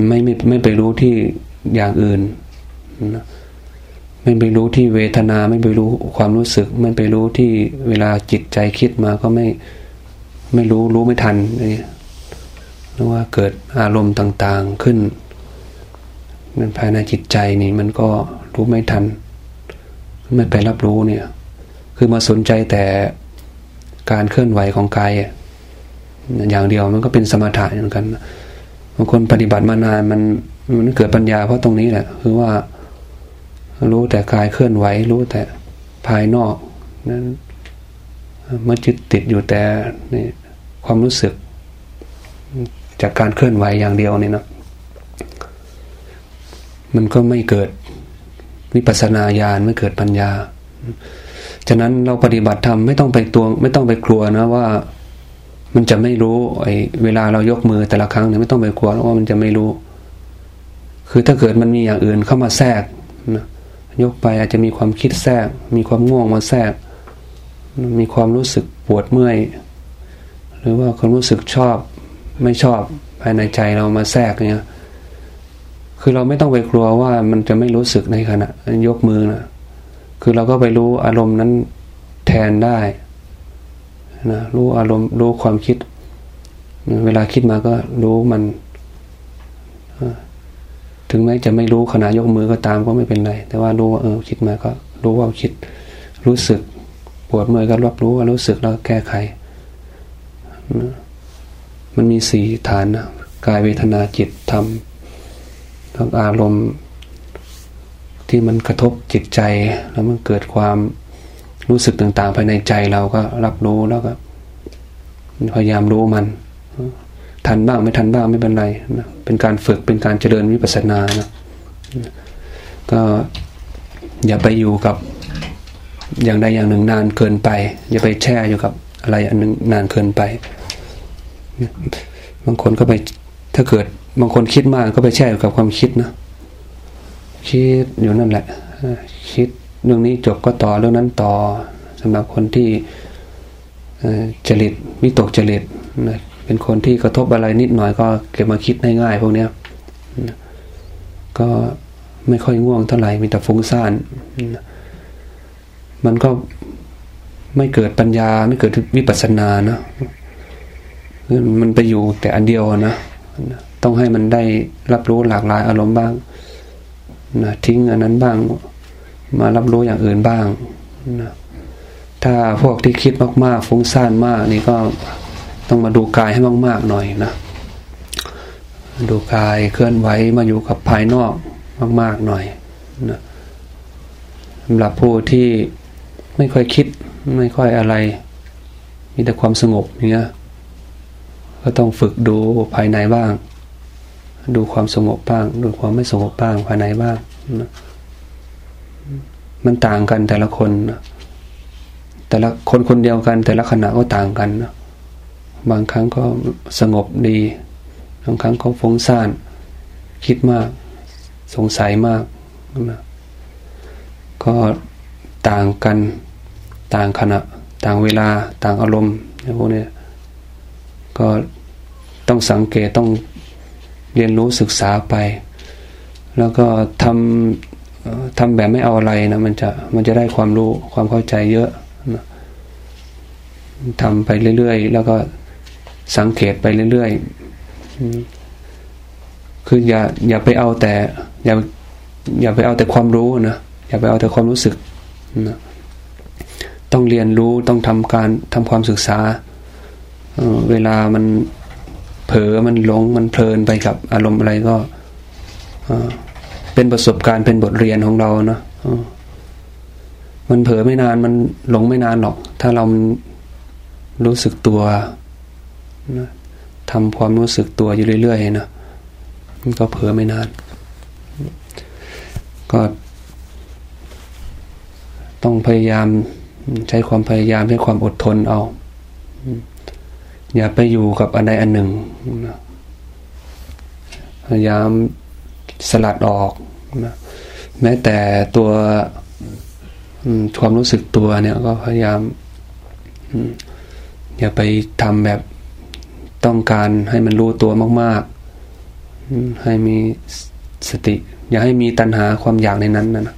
ไม่ไม่ไม่ไปรู้ที่อย่างอื่นนะ ไม่ไปรู้ที่เวทนาไม่ไปรู้ความรู้สึก ไม่ไปรู้ที่เวลาจิตใจคิดมาก็ไม่ไม่รู้รู้ไม่ทันนี่หรือว่าเกิดอารมณ์ต่างๆขึ้นมันภายในจิตใจนี่มันก็รู้ไม่ทันไม่ไปรับรู้เนี่ย คือมาสนใจแต่การเคลื่อนไหวของกายอย่างเดียวมันก็เป็นสมถะเหมือนกันบางคนปฏิบัติมานานมันมันเกิดปัญญาเพราะตรงนี้แหละคือว่า รู้แต่กายเคลื่อนไหว รู้แต่ภายนอกนั้นเมาจิตติดอยู่แต่นี่ความรู้สึก จากการเคลื่อนไหวอย่างเดียวนี่นะมันก็ไม่เกิดวิปัสนาญาณไม่เกิดปัญญา ฉะนั้นเราปฏิบัติธรรมไม่ต้องไปตัวไม่ต้องไปกลัวนะว่า มันจะไม่รู้ไอ้เวลาเรายกมือแต่ละครั้งเนี่ยไม่ต้องไปกลัวว่ามันจะไม่รู้ คือถ้าเกิดมันมีอย่างอื่นเข้ามาแทรกนะ ยกไปอาจจะมีความคิดแทรก มีความง่วงมาแทรก มีความรู้สึกปวดเมื่อย หรือว่าความรู้สึกชอบไม่ชอบภายในใจเรามาแทรกเนี่ยคือเราไม่ต้องไปกลัวว่ามันจะไม่รู้สึกในขณะยกมือนะคือเราก็ไปรู้อารมณ์นั้นแทนได้นะรู้อารมณ์รู้ความคิด เวลาคิดมาก็รู้มัน ถึงแม้จะไม่รู้ขณะยกมือก็ตามก็ไม่เป็นไร แต่ว่ารู้ว่าเออคิดมาก็รู้ว่าคิดรู้สึก ปวดเมื่อยก็รับรู้ว่ารู้สึกแล้วแก้ไข มันมีสี่ฐานนะกายเวทนาจิตธรรมกับอารมณ์ ที่มันกระทบจิตใจแล้วมันเกิดความรู้สึกต่างๆ ภายในใจเราก็รับรู้แล้วก็พยายามรู้มัน ทันบ้างไม่ทันบ้างไม่เป็นไรนะเป็นการฝึกเป็นการเจริญวิปัสสนานะก็อย่าไปอยู่กับอย่างใดอย่างหนึ่งนานเกินไป อย่าไปแช่อยู่กับอะไรอันหนึ่งนานเกินไป บางคนก็ไปถ้าเกิดบางคนคิดมากก็ไปแช่อยู่กับความคิดนะคิดอยู่นั่นแหละ คิดเรื่องนี้จบก็ต่อเรื่องนั้นต่อสำหรับคนที่จริตวิตกจริต เป็นคนที่กระทบอะไรนิดหน่อยก็เก็บมาคิดง่ายๆพวกเนี้ยก็ไม่ค่อยง่วงเท่าไหร่มีแต่ฟุ้งซ่านมันก็ไม่เกิดปัญญาไม่เกิดวิปัสสนานะมันไปอยู่แต่อันเดียวนะต้องให้มันได้รับรู้หลากหลายอารมณ์บ้างนะทิ้งอันนั้นบ้าง มารับรู้อย่างอื่นบ้างนะถ้าพวกที่คิดมากๆฟุ้งซ่านมากนี่ก็ ต้องมาดูกายให้มาก ๆ หน่อยนะดูกายเคลื่อนไหวมาอยู่กับภายนอกมาก ๆ หน่อยนะสำหรับผู้ที่ไม่ค่อยคิดไม่ค่อยอะไร มีแต่ความสงบเนี้ยก็ต้องฝึกดูภายในบ้าง ดูความสงบบ้าง ดูความไม่สงบบ้างภายในบ้างนะมันต่างกันแต่ละคนนะแต่ละคนคนเดียวกัน แต่ละขณะก็ต่างกันนะ บางครั้งก็สงบดี บางครั้งก็ฟุ้งซ่าน คิดมาก สงสัยมากนะก็ต่างกันต่างขณะ ต่างเวลาต่างอารมณ์พวกนี้ก็ต้องสังเกตต้องเรียนรู้ศึกษาไป แล้วก็ทำทำแบบไม่เอาอะไรนะมันจะมันจะได้ความรู้ความเข้าใจเยอะนะทำไปเรื่อยๆ แล้วก็ สังเกตไปเรื่อยๆคืออย่าอย่าไปเอาแต่ อย่าอย่าไปเอาแต่ความรู้นะอย่าไปเอาแต่ความรู้สึกนะต้องเรียนรู้ต้องทำการทำความศึกษาเวลามันเผลอมันหลงมันเพลินไปกับอารมณ์อะไรก็เป็นประสบการณ์เป็นบทเรียนของเราเนาะมันเผลอไม่นานมันหลงไม่นานหรอก ถ้าเรารู้สึกตัว นะทำความรู้สึกตัวอยู่เรื่อยๆนะมันก็เผลอไม่นาน ก็ต้องพยายามใช้ความพยายามใช้ความอดทนเอา อย่าไปอยู่กับอันใดอันหนึ่งนะพยายามสลัดออกนะแม้แต่ตัวความรู้สึกตัวเนี่ยก็พยายามอย่าไปทำแบบ ต้องการให้มันรู้ตัวมาก ๆ ให้มีสติ อย่าให้มีตัณหาความอยากในนั้นนะ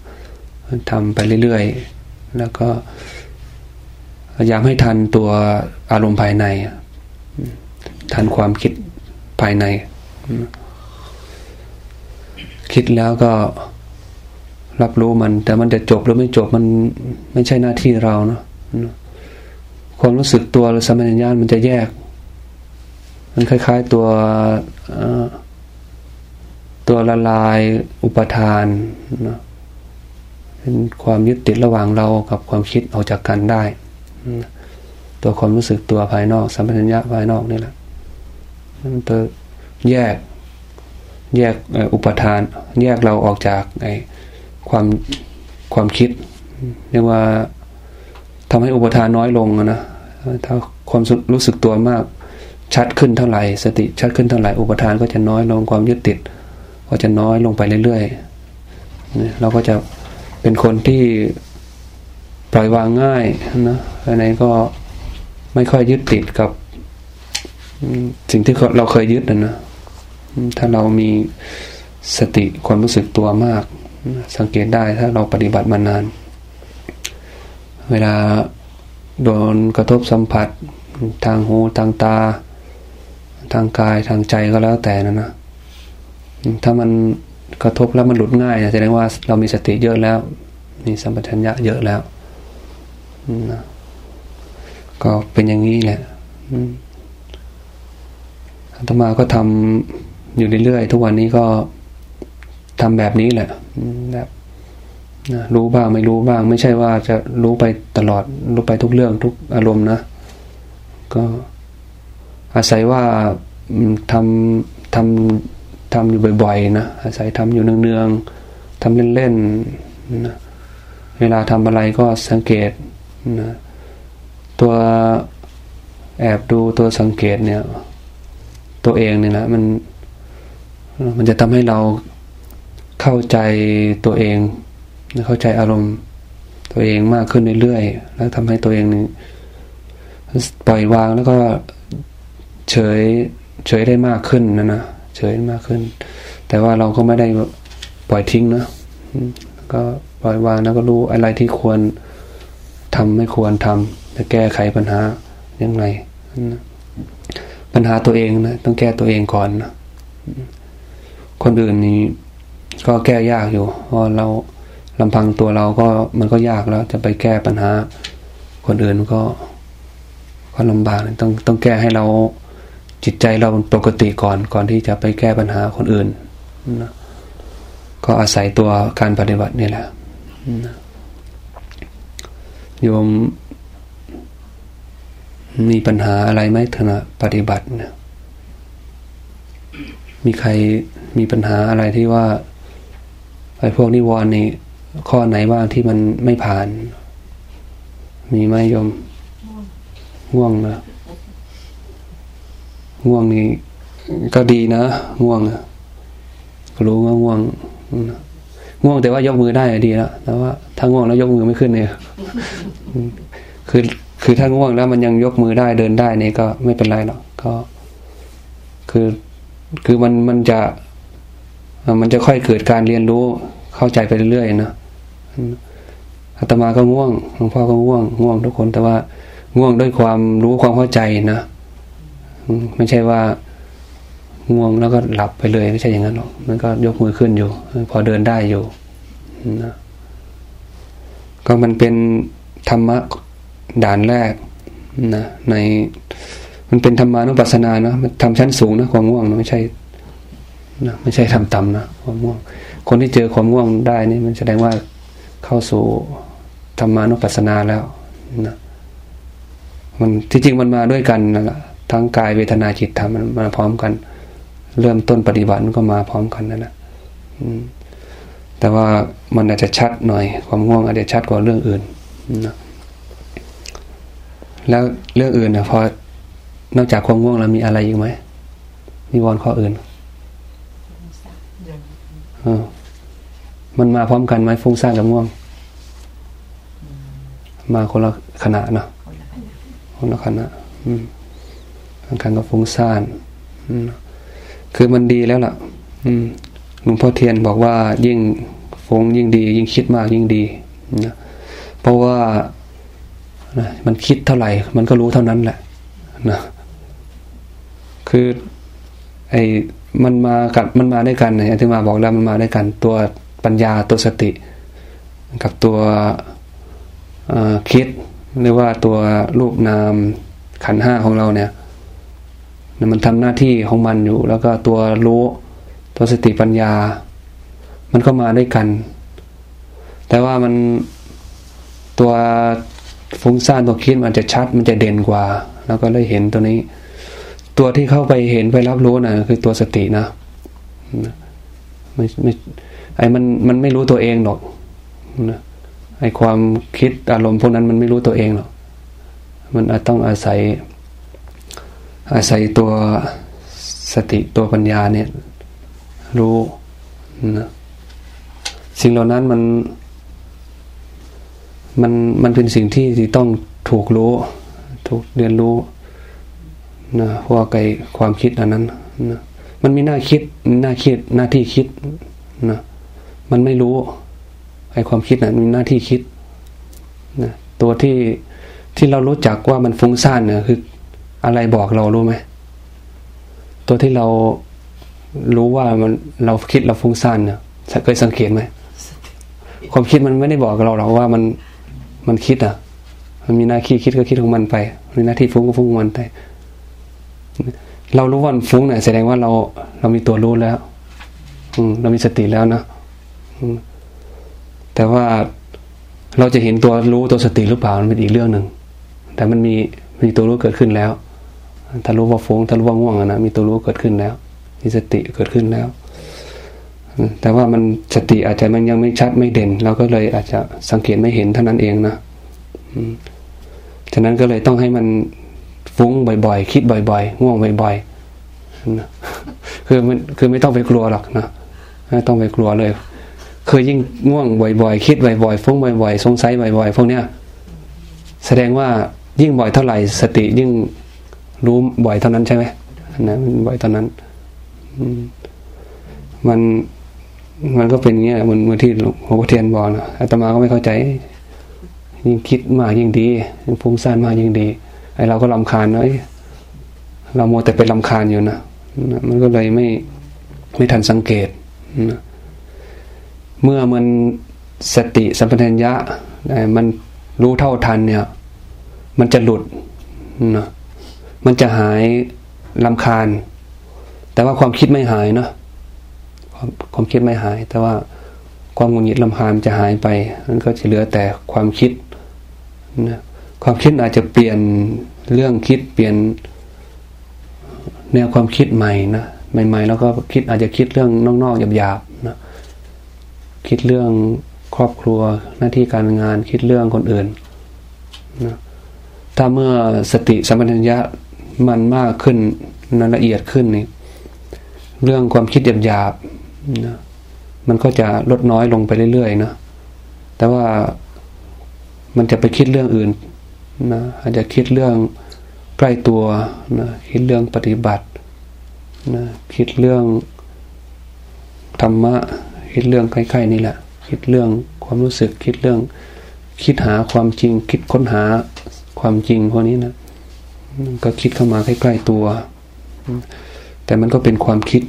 ทำไปเรื่อยๆ แล้วก็พยายามให้ทันตัวอารมณ์ภายใน ทันความคิดภายใน คิดแล้วก็รับรู้มัน แต่มันจะจบหรือไม่จบมันไม่ใช่หน้าที่เราเนาะความรู้สึกตัวหรือสมัญญาณมันจะแยก มันคล้าย ๆตัวตัวละลายอุปทานนะเป็นความยึดติดระหว่างเรากับความคิดออกจากกันได้ ตัวความรู้สึกตัวภายนอกสัมปชัญญะภายนอกนี่แหละมันตัวแยกแยกอุปทาน แยกเราออกจากไอ้ความความคิดเรียกว่าทำให้อุปทานน้อยลงนะถ้าความรู้สึกตัวมาก ชัดขึ้นเท่าไหร่ สติชัดขึ้นเท่าไหร่อุปทานก็จะน้อยลงความยึดติด ก็จะน้อยลงไปเรื่อยๆเราก็จะเป็นคนที่ปล่อยวางง่ายนะอะไรก็ไม่ค่อยยึดติดกับสิ่งที่เราเคยยึดนะนะถ้าเรามีสติความรู้สึกตัวมาก สังเกตได้ถ้าเราปฏิบัติมานาน เวลาโดนกระทบสัมผัส ทางหูทางตา ทางกายทางใจก็แล้วแต่นะนะ ถ้ามันกระทบแล้วมันหลุดง่ายแสดงว่าเรามีสติเยอะแล้ว มีสัมปชัญญะเยอะแล้วนะก็เป็นอย่างนี้แหละอาตมาก็ทำอยู่เรื่อยๆทุกวันนี้ก็ทำแบบนี้แหละแบบรู้บ้างไม่รู้บ้าง ไม่ใช่ว่าจะรู้ไปตลอด รู้ไปทุกเรื่องทุกอารมณ์นะ ก็ อาศัยว่าทำทำทำอยู่บ่อยๆนะอาศัยทำอยู่เนืองๆทำเล่นๆนะเวลาทำอะไรก็สังเกตนะตัวแอบดูตัวสังเกตเนี่ย ตัวเองเนี่ยนะมันมันจะทำให้เราเข้าใจตัวเอง เข้าใจอารมณ์ ตัวเองมากขึ้นเรื่อยๆแล้วทำให้ตัวเองนี่ปล่อยวางแล้วก็ เฉยเฉยได้มากขึ้นนะนะเฉยมากขึ้น แต่ว่าเราก็ไม่ได้ปล่อยทิ้งนะก็ปล่อยวางแล้วก็รู้อะไรที่ควรทำไม่ควรทำจะแก้ไขปัญหายังไงปัญหาตัวเองนะต้องแก้ตัวเองก่อนนะคนอื่นนี่ก็แก้ยากอยู่เพราะเราลำพังตัวเราก็มันก็ยากแล้ว จะไปแก้ปัญหา คนอื่นก็ก็ลำบากต้องต้องแก้ให้เรา จิตใจเราปกติก่อนก่อนที่จะไปแก้ปัญหาคนอื่นนะก็อาศัยตัวการปฏิบัตินี่แหละนะโยมมีปัญหาอะไรไหมขณะปฏิบัตินี่ยมีใครมีปัญหาอะไรที่ว่าไอ้พวกนิวรณ์นี่ข้อไหนบ้างที่มันไม่ผ่าน มีไหมโยมง่วงนะ ง่วงนี่ก็ดีนะง่วงรู้ว่าง่วงง่วงแต่ว่ายกมือได้ดีแล้วแต่ว่าถ้าง่วงแล้วยกมือไม่ขึ้นเนี่ยคือคือถ้าง่วงแล้วมันยังยกมือได้เดินได้นี่ก็ไม่เป็นไรหรอกก็ คือคือมันมันจะ มันจะค่อยเกิดการเรียนรู้เข้าใจไปเรื่อยๆนะอาตมาก็ง่วงหลวงพ่อก็ง่วง ง่วงทุกคนแต่ว่าง่วงด้วยความรู้ความเข้าใจนะ ไม่ใช่ว่าง่วงแล้วก็หลับไปเลยไม่ใช่อย่างนั้นหรอก มันก็ยกมือขึ้นอยู่ พอเดินได้อยู่นะก็มันเป็นธรรมะด่านแรกนะในมันเป็นธรรมานุปัสสนานะมันทำชั้นสูงนะความง่วงนะไม่ใช่นะไม่ใช่ทำต่ำนะความง่วง คนที่เจอความง่วงได้นี่มันแสดงว่าเข้าสู่ธรรมานุปัสสนาแล้วนะมันที่จริงมันมาด้วยกันนั่นแหละ ทั้งกายเวทนาจิตธรรมมันมาพร้อมกัน เริ่มต้นปฏิบัติมันก็มาพร้อมกันนั่นแหละแต่ว่ามันอาจจะชัดหน่อย ความง่วงอาจจะชัดกว่าเรื่องอื่นนะแล้วเรื่องอื่นนะพอนอกจากความง่วงแล้วมีอะไรอีกไหมมีวอนข้ออื่นอมันมาพร้อมกันไหมฟุ้งซ่านกับง่วง มาคนละขณะเนาะคนละขณะบางครั้งก็ฟุ้งซ่านคือมันดีแล้วล่ะหลวงพ่อเทียนบอกว่ายิ่งฟุ้งยิ่งดี ยิ่งคิดมากยิ่งดีนะเพราะว่ามันคิดเท่าไหร่ มันก็รู้เท่านั้นแหละนะคือไอ้มันมากับมันมาด้วยกันไอย่างที่มาบอกแล้วมันมาด้วยกัน ตัวปัญญาตัวสติ กับตัวคิดหรือว่าตัวรูปนามขันห้าของเราเนี่ย มันทำหน้าที่ของมันอยู่ แล้วก็ตัวรู้ตัวสติปัญญา มันก็มาด้วยกัน แต่ว่ามันตัวฟุ้งซ่านตัวคิดมันจะชัดมันจะเด่นกว่า แล้วก็ได้เห็นตัวนี้ ตัวที่เข้าไปเห็นไปรับรู้นะ่ะ คือตัวสตินะไม่ไม่ไอ้มันมันไม่รู้ตัวเองหรอกนะไอ้ความคิดอารมณ์พวกนั้นมันไม่รู้ตัวเองหรอกมันอาจต้องอาศัย อาศัยตัวสติตัวปัญญาเนี่ย รู้นะสิ่งเหล่านั้นมัน มันมันเป็นสิ่งที่ที่ต้องถูกรู้ ถูกเรียนรู้นะเพราะไกความคิดอันนั้นนะมันมีหน้าคิดหน้าคิดหน้าที่คิดนะมันไม่รู้ไอ้ความคิดนะ่ะมีหน้าที่คิดนะตัวที่ที่เรารู้จักว่ามันฟุ้งซ่านเนี่ยคือ อะไรบอกเรารู้ไหมตัวที่เรารู้ว่ามันเราคิดเราฟุ้งซ่านเนี่ยเคยสังเกตไหมความคิดมันไม่ได้บอกเราหรอกว่ามันมันคิดอะ มันมีหน้าที่คิดก็คิดของมันไปมีหน้าที่ฟุ้งก็ฟุ้งของมันไปเรารู้ว่ามันฟุ้งเนี่ยแสดงว่าเราเรามีตัวรู้แล้วเรามีสติแล้วนะแต่ว่าเราจะเห็นตัวรู้ตัวสติหรือเปล่ามันเป็นอีกเรื่องหนึ่งแต่มันมีมีตัวรู้เกิดขึ้นแล้ว ถ้ารู้ว่าฟุ้งถ้ารู้ว่าง่วงนะมีตัวรู้เกิดขึ้นแล้วมีสติเกิดขึ้นแล้ว แต่ว่ามันสติอาจจะมันยังไม่ชัดไม่เด่น เราก็เลยอาจจะสังเกตไม่เห็นเท่านั้นเองนะฉะนั้นก็เลยต้องให้มันฟุ้งบ่อย ๆ คิดบ่อย ๆ ง่วงบ่อยๆนะคือมันคือไม่ต้องไปกลัวหรอกนะไม่ต้องไปกลัวเลยเคยยิ่งง่วงบ่อย ๆ คิดบ่อยๆฟุ้งบ่อย ๆ สงสัยบ่อย ๆ พวกเนี้ยแสดงว่ายิ่งบ่อยเท่าไหร่สติยิ่ง รู้บ่อยเท่านั้นใช่ไหมนะบ่อยเท่านั้นมันมันก็เป็นอย่างเงี้ยเหมือนเหมือนที่หลวงพ่อเทียนบอกนะอาตมาก็ไม่เข้าใจ ยิ่งคิดมากยิ่งดียิ่งฟุ้งซ่านมากยิ่งดี ไอเราก็ลำคาญเนาะเราโมแต่เป็นลำคาญอยู่นะมันก็เลยไม่ไม่ทันสังเกตนะเมื่อมันสติสัมปชัญญะมันรู้เท่าทันเนี่ย มันจะหลุดนะ มันจะหายลำคาญ แต่ว่าความคิดไม่หายเนาะความความคิดไม่หาย แต่ว่าความงุนงิดลำคาญจะหายไปมันก็จะเหลือแต่ความคิดนะความคิดอาจจะเปลี่ยนเรื่องคิดเปลี่ยนแนวความคิดใหม่นะใหม่ๆแล้วก็คิดอาจจะคิดเรื่องนอกๆหยาบๆนะคิดเรื่องครอบครัวหน้าที่การงานคิดเรื่องคนอื่นนะถ้าเมื่อสติสัมปชัญญะ มันมากขึ้นนละเอียดขึ้นนี่เรื่องความคิดหยาบๆนะมันก็จะลดน้อยลงไปเรื่อยๆนะแต่ว่ามันจะไปคิดเรื่องอื่นนะอาจจะคิดเรื่องใกล้ตัวนะคิดเรื่องปฏิบัตินะคิดเรื่องธรรมะ คิดเรื่องใกล้ๆนี่แหละ คิดเรื่องความรู้สึกคิดเรื่อง คิดหาความจริง คิดค้นหาความจริงพวกนี้นะ ก็คิดเข้ามาใกล้ๆตัว แต่มันก็เป็นความคิด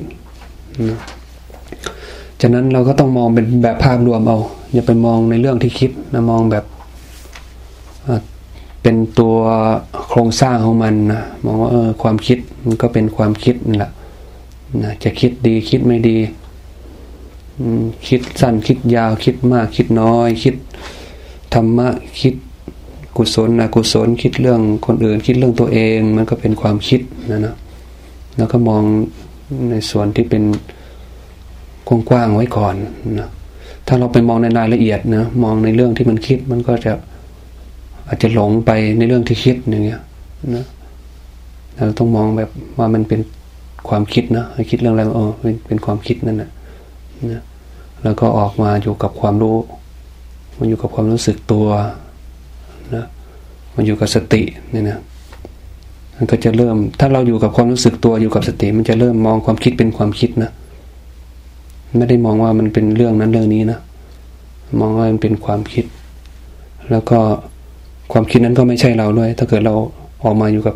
ฉะนั้นเราก็ต้องมองเป็นแบบภาพรวมเอา อย่าไปมองในเรื่องที่คิดนะมองแบบเป็นตัวโครงสร้างของมันนะมองว่าเออความคิดมันก็เป็นความคิดนี่แหละนะจะคิดดีคิดไม่ดีคิดสั้นคิดยาวคิดมากคิดน้อย คิดธรรมะคิด กุศลอกุศลคิดเรื่องคนอื่น คิดเรื่องตัวเอง มันก็เป็นความคิดนะนะแล้วก็มองในส่วนที่เป็นกว้างๆไว้ก่อนนะถ้าเราไปมองในรายละเอียดนะมองในเรื่องที่มันคิดมันก็จะอาจจะหลงไปในเรื่องที่คิดอย่างเงี้ยนะเราต้องมองแบบว่ามันเป็นความคิดนะให้คิดเรื่องอะไรอ๋อเป็นเป็นความคิดนั่นแหละนะแล้วก็ออกมาอยู่กับความรู้ มันอยู่กับความรู้สึกตัว มันอยู่กับสติเนี่ยนะมันก็จะเริ่ม ถ้าเราอยู่กับความรู้สึกตัวอยู่กับสติ มันจะเริ่มมองความคิดเป็นความคิดนะไม่ได้มองว่ามันเป็นเรื่องนั้นเรื่องนี้นะมองว่ามันเป็นความคิด แล้วก็ความคิดนั้นก็ไม่ใช่เราด้วย ถ้าเกิดเราออกมาอยู่กับ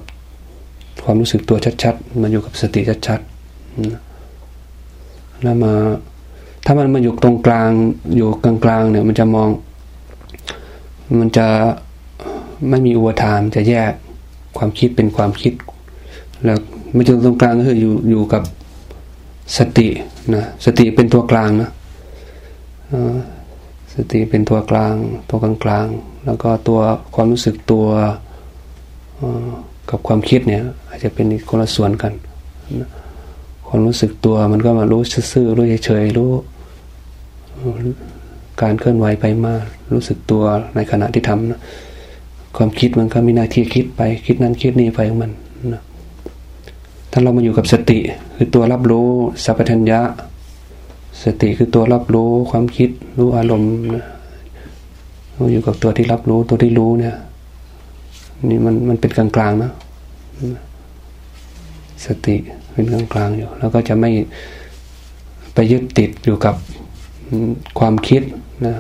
ความรู้สึกตัวชัดๆมาอยู่กับสติชัดๆแล้วมา ถ้ามันมาอยู่ตรงกลางอยู่กลางๆเนี่ย มันจะมอง มันจะ ไม่มีอุปทานจะแยกความคิดเป็นความคิด แล้วมันจะตรงกลางก็คืออยู่อยู่กับสตินะสติเป็นตัวกลางนะสติเป็นตัวกลาง ตัวกลางกลางแล้วก็ตัวความรู้สึกตัวกับความคิดเนี่ย อาจจะเป็นคนละส่วนกันความรู้สึกตัวมันก็มารู้ซื่อๆรู้เฉยๆรู้การเคลื่อนไหวไปมารู้สึกตัวในขณะที่ทำนะ ความคิดมันก็มีหน้าที่คิดไป คิดนั้นคิดนี้ไปของมันนะถ้าเรามาอยู่กับสติ คือตัวรับรู้สัพพัญญะ สติคือตัวรับรู้ความคิดรู้อารมณ์นะเราอยู่กับตัวที่รับรู้ตัวที่รู้เนี่ย นี่มันมันเป็นกลางกลางนะสติเป็นกลางกลางอยู่ แล้วก็จะไม่ไปยึดติดอยู่กับความคิดนะ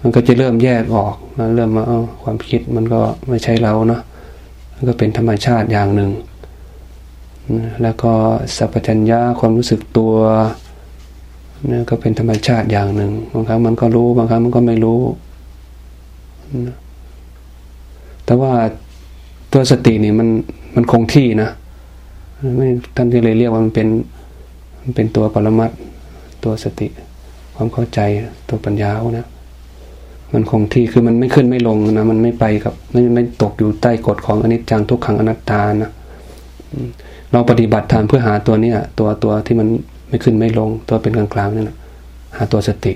มันก็จะเริ่มแยกออกเริ่มมาเอาความคิดมันก็ไม่ใช่เราเนาะมันก็เป็นธรรมชาติอย่างหนึ่ง แล้วก็สัพพัญญาความรู้สึกตัวนี่ก็เป็นธรรมชาติอย่างหนึ่งบางครั้งมันก็รู้บางครั้งมันก็ไม่รู้ แต่ว่าตัวสตินี่มันมันคงที่นะท่านที่เลยเรียกว่ามันเป็นมันเป็นตัวปรมัตตัวสติ ความเข้าใจตัวปัญญานะ มันคงที่คือมันไม่ขึ้นไม่ลงนะมันไม่ไปกับไม่ไม่ตกอยู่ใต้กฎของอนิจจังทุกขังอนัตตานะเราปฏิบัติทานเพื่อหาตัวเนี้ยตัวตัวที่มันไม่ขึ้นไม่ลง ตัวเป็นกลางกลางนี่นะหาตัวสติ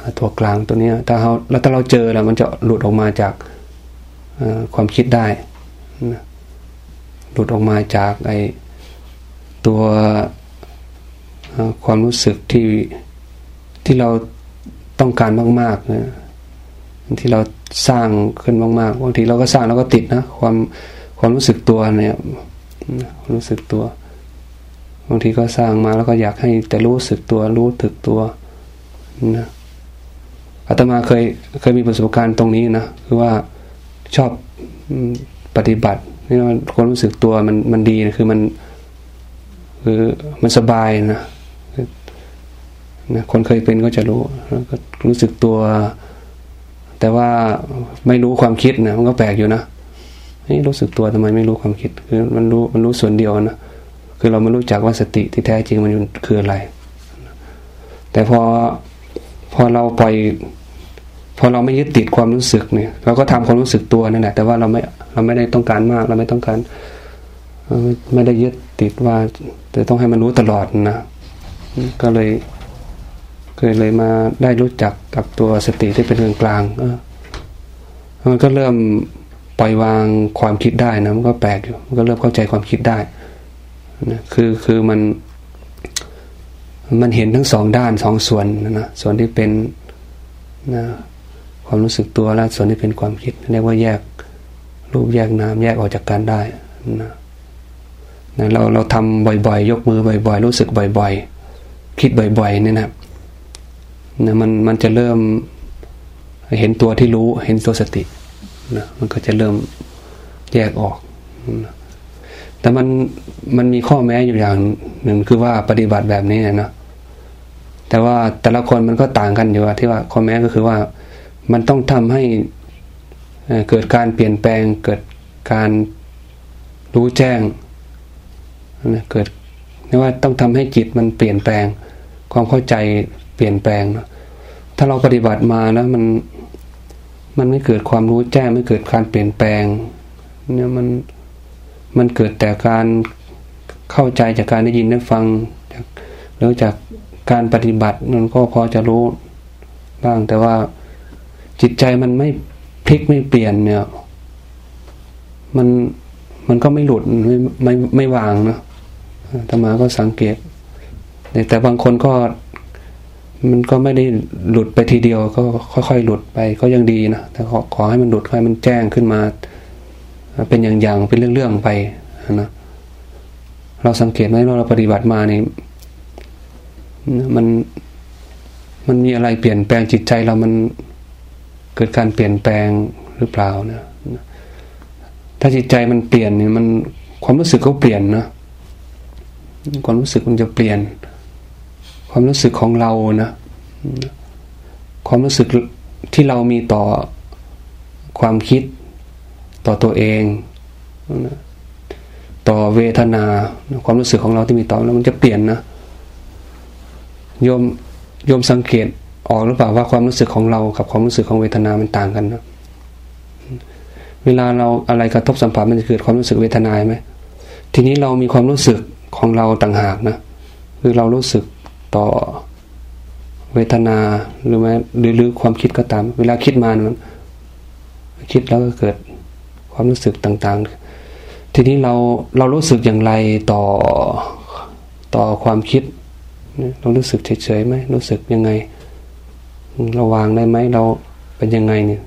หาตัวกลางตัวเนี้ยถ้าเราแล้วถ้าเราเจอแล้วมันจะหลุดออกมาจากความคิดได้หลุดออกมาจากไอตัวความรู้สึกที่ที่เรา ต้องการมากๆนะที่เราสร้างขึ้นมากๆบางทีเราก็สร้างแล้วก็ติดนะความความรู้สึกตัวเนี่ยรู้สึกตัวบางทีก็สร้างมาแล้วก็อยากให้แต่รู้สึกตัวรู้ถึกตัวนะอาตมาเคยเคยมีประสบการณ์ตรงนี้นะคือว่าชอบปฏิบัตินี่มันความรู้สึกตัวมันมันดีนะคือมันคือมันสบายนะ นะคนเคยเป็นก็จะรู้ก็รู้สึกตัว แต่ว่าไม่รู้ความคิดนะมันก็แปลกอยู่นะนี่รู้สึกตัวทำไมไม่รู้ความคิด คือมันรู้มันรู้ส่วนเดียวนะคือเราไม่รู้จักว่าสติที่แท้จริงมันคืออะไร แต่พอพอเราปล่อยพอเราไม่ยึดติดความรู้สึกเนี่ย เราก็ทำความรู้สึกตัวนั่นแหละแต่ว่าเราไม่เราไม่ได้ต้องการมาก เราไม่ต้องการไม่ได้ยึดติดว่าจะต้องให้มันรู้ตลอดนะก็เลย เคยเลยมาได้รู้จักกับตัวสติที่เป็นเรื่องกลางมันก็เริ่มปล่อยวางความคิดได้นะมันก็แปลกอยู่มันก็เริ่มเข้าใจความคิดได้นะคือคือมัน มันเห็นทั้งสองด้านสองส่วนนะส่วนที่เป็นนะความรู้สึกตัวและส่วนที่เป็นความคิดเรียกว่าแยกรูปแยกนามแยกออกจากกันได้นะนะเราเราทำบ่อยๆ ยกมือบ่อย ๆ รู้สึกบ่อย ๆ คิดบ่อยๆเนี่ยนะ นะมันมันจะเริ่มเห็นตัวที่รู้เห็นตัวสตินะมันก็จะเริ่มแยกออกนะแต่มันมันมีข้อแม้อยู่อย่างหนึ่งคือว่าปฏิบัติแบบนี้นะแต่ว่าแต่ละคนมันก็ต่างกันอยู่ว่าที่ว่าข้อแม้ก็คือว่ามันต้องทำให้เกิดการเปลี่ยนแปลง เกิดการรู้แจ้งนะเกิดนี่ว่าต้องทำให้จิตมันเปลี่ยนแปลงความเข้าใจ เปลี่ยนแปลงนะถ้าเราปฏิบัติมาแล้วมันมันไม่เกิดความรู้แจ้งไม่เกิดการเปลี่ยนแปลง เนี่ยมันมันเกิดแต่การเข้าใจจากการได้ยินได้ฟังแล้วจากการปฏิบัติมันก็พอจะรู้บ้างแต่ว่าจิตใจมันไม่พลิกไม่เปลี่ยนเนี่ย มันมันก็ไม่หลุดไม่ไม่ไม่วางนะธรรมาก็สังเกต แต่บางคนก็ มันก็ไม่ได้หลุดไปทีเดียวก็ค่อยๆ หลุดไปก็ยังดีนะแต่ขอขอให้มันหลุดให้มันแจ้งขึ้นมา เป็นอย่างๆเป็นเรื่องๆไปนะเราสังเกตไหมว่าเราปฏิบัติมานี่มันมันมีอะไรเปลี่ยนแปลงจิตใจเรามันเกิดการเปลี่ยนแปลงหรือเปล่านะถ้าจิตใจมันเปลี่ยนเนี่ยมันความรู้สึกก็เปลี่ยนนะความรู้สึกมันจะเปลี่ยน ความรู้สึกของเรานะความรู้สึกที่เรามีต่อความคิดต่อตัวเองต่อเวทนา ความรู้สึกของเราที่มีต่อแล้วมันจะเปลี่ยนนะโยมโยมสังเกตออกหรือเปล่าว่าความรู้สึกของเรากับความรู้สึกของเวทนามันต่างกันนะเวลาเราอะไรกระทบสัมผัสมันจะเกิดความรู้สึกเวทนาไหมทีนี้เรามีความรู้สึกของเราต่างหากนะคือเรารู้สึก ต่อเวทนาหรือแม้หรือหรือความคิดก็ตาม เวลาคิดมามันคิดแล้วก็เกิดความรู้สึกต่างๆ ทีนี้เราเรารู้สึกอย่างไรต่อต่อความคิด เรารู้สึกเฉยๆไหมรู้สึกยังไงเราวางได้ไหมเราเป็นยังไงเนี่ย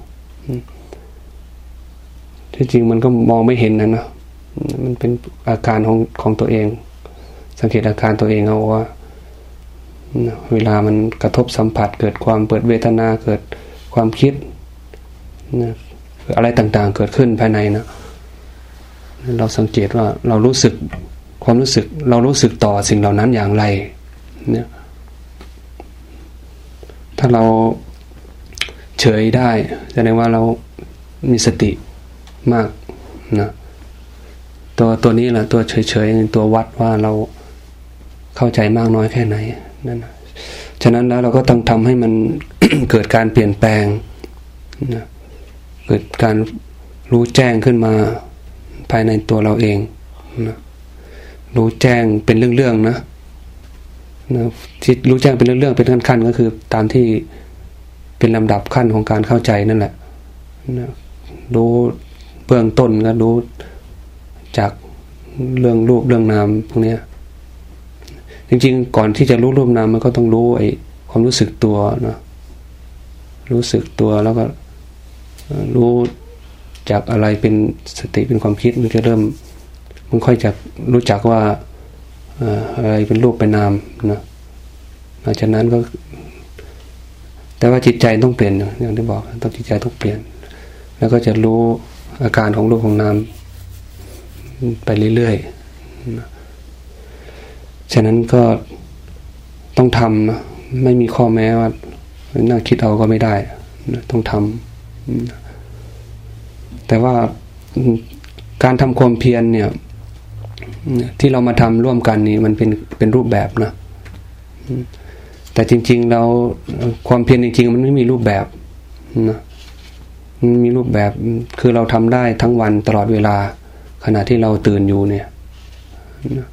ที่จริงมันก็มองไม่เห็นนะเนะมันเป็นอาการของของตัวเอง สังเกตอาการตัวเองเอาว่า เวลามันกระทบสัมผัส เกิดความเปิดเวทนาเกิดความคิดนะอะไรต่างๆเกิดขึ้นภายในนะเราสังเกตว่าเรารู้สึกความรู้สึกเรารู้สึกต่อสิ่งเหล่านั้นอย่างไรเนี่ยถ้าเราเฉยได้แสดงว่าเรามีสติมากนะตัวตัวนี้แหละตัวเฉยๆตัววัดว่าเราเข้าใจมากน้อยแค่ไหน นั่นฉะนั้นแล้วเราก็ต้องทำให้มันเกิดการเปลี่ยนแปลงนะเกิดการรู้แจ้งขึ้นมาภายในตัวเราเองนะรู้แจ้งเป็นเรื่องๆนะนะที่รู้แจ้งเป็นเรื่องๆเป็นขั้นๆ ก็คือ ตามที่เป็นลำดับขั้นของการเข้าใจนั่นแหละนะรู้เบื้องต้นก็รู้จากเรื่องรูปเรื่องนามพวกนี้ จริงๆ ก่อนที่จะรู้รูปนามมันก็ต้องรู้ไอ้ความรู้สึกตัวนะรู้สึกตัวแล้วก็รู้จากอะไรเป็นสติเป็นความคิดมันจะเริ่มมันค่อยจะรู้จักว่าอะไรเป็นรูปเป็นนามนะหลังจากนั้นก็ แต่ว่าจิตใจต้องเปลี่ยนอย่างที่บอกต้องจิตใจต้องเปลี่ยน แล้วก็จะรู้อาการของรูปของนามไปเรื่อยๆนะ ฉะนั้นก็ต้องทำนะไม่มีข้อแม้ว่าน่าคิดเอาก็ไม่ได้นะต้องทำแต่ว่าการทำความเพียรเนี่ย ที่เรามาทำร่วมกันนี่มันเป็นเป็นรูปแบบนะแต่จริง ๆ เราความเพียรจริง ๆ มันไม่มีรูปแบบนะมันมีรูปแบบคือเราทำได้ทั้งวันตลอดเวลาขณะที่เราตื่นอยู่เนี่ยนะ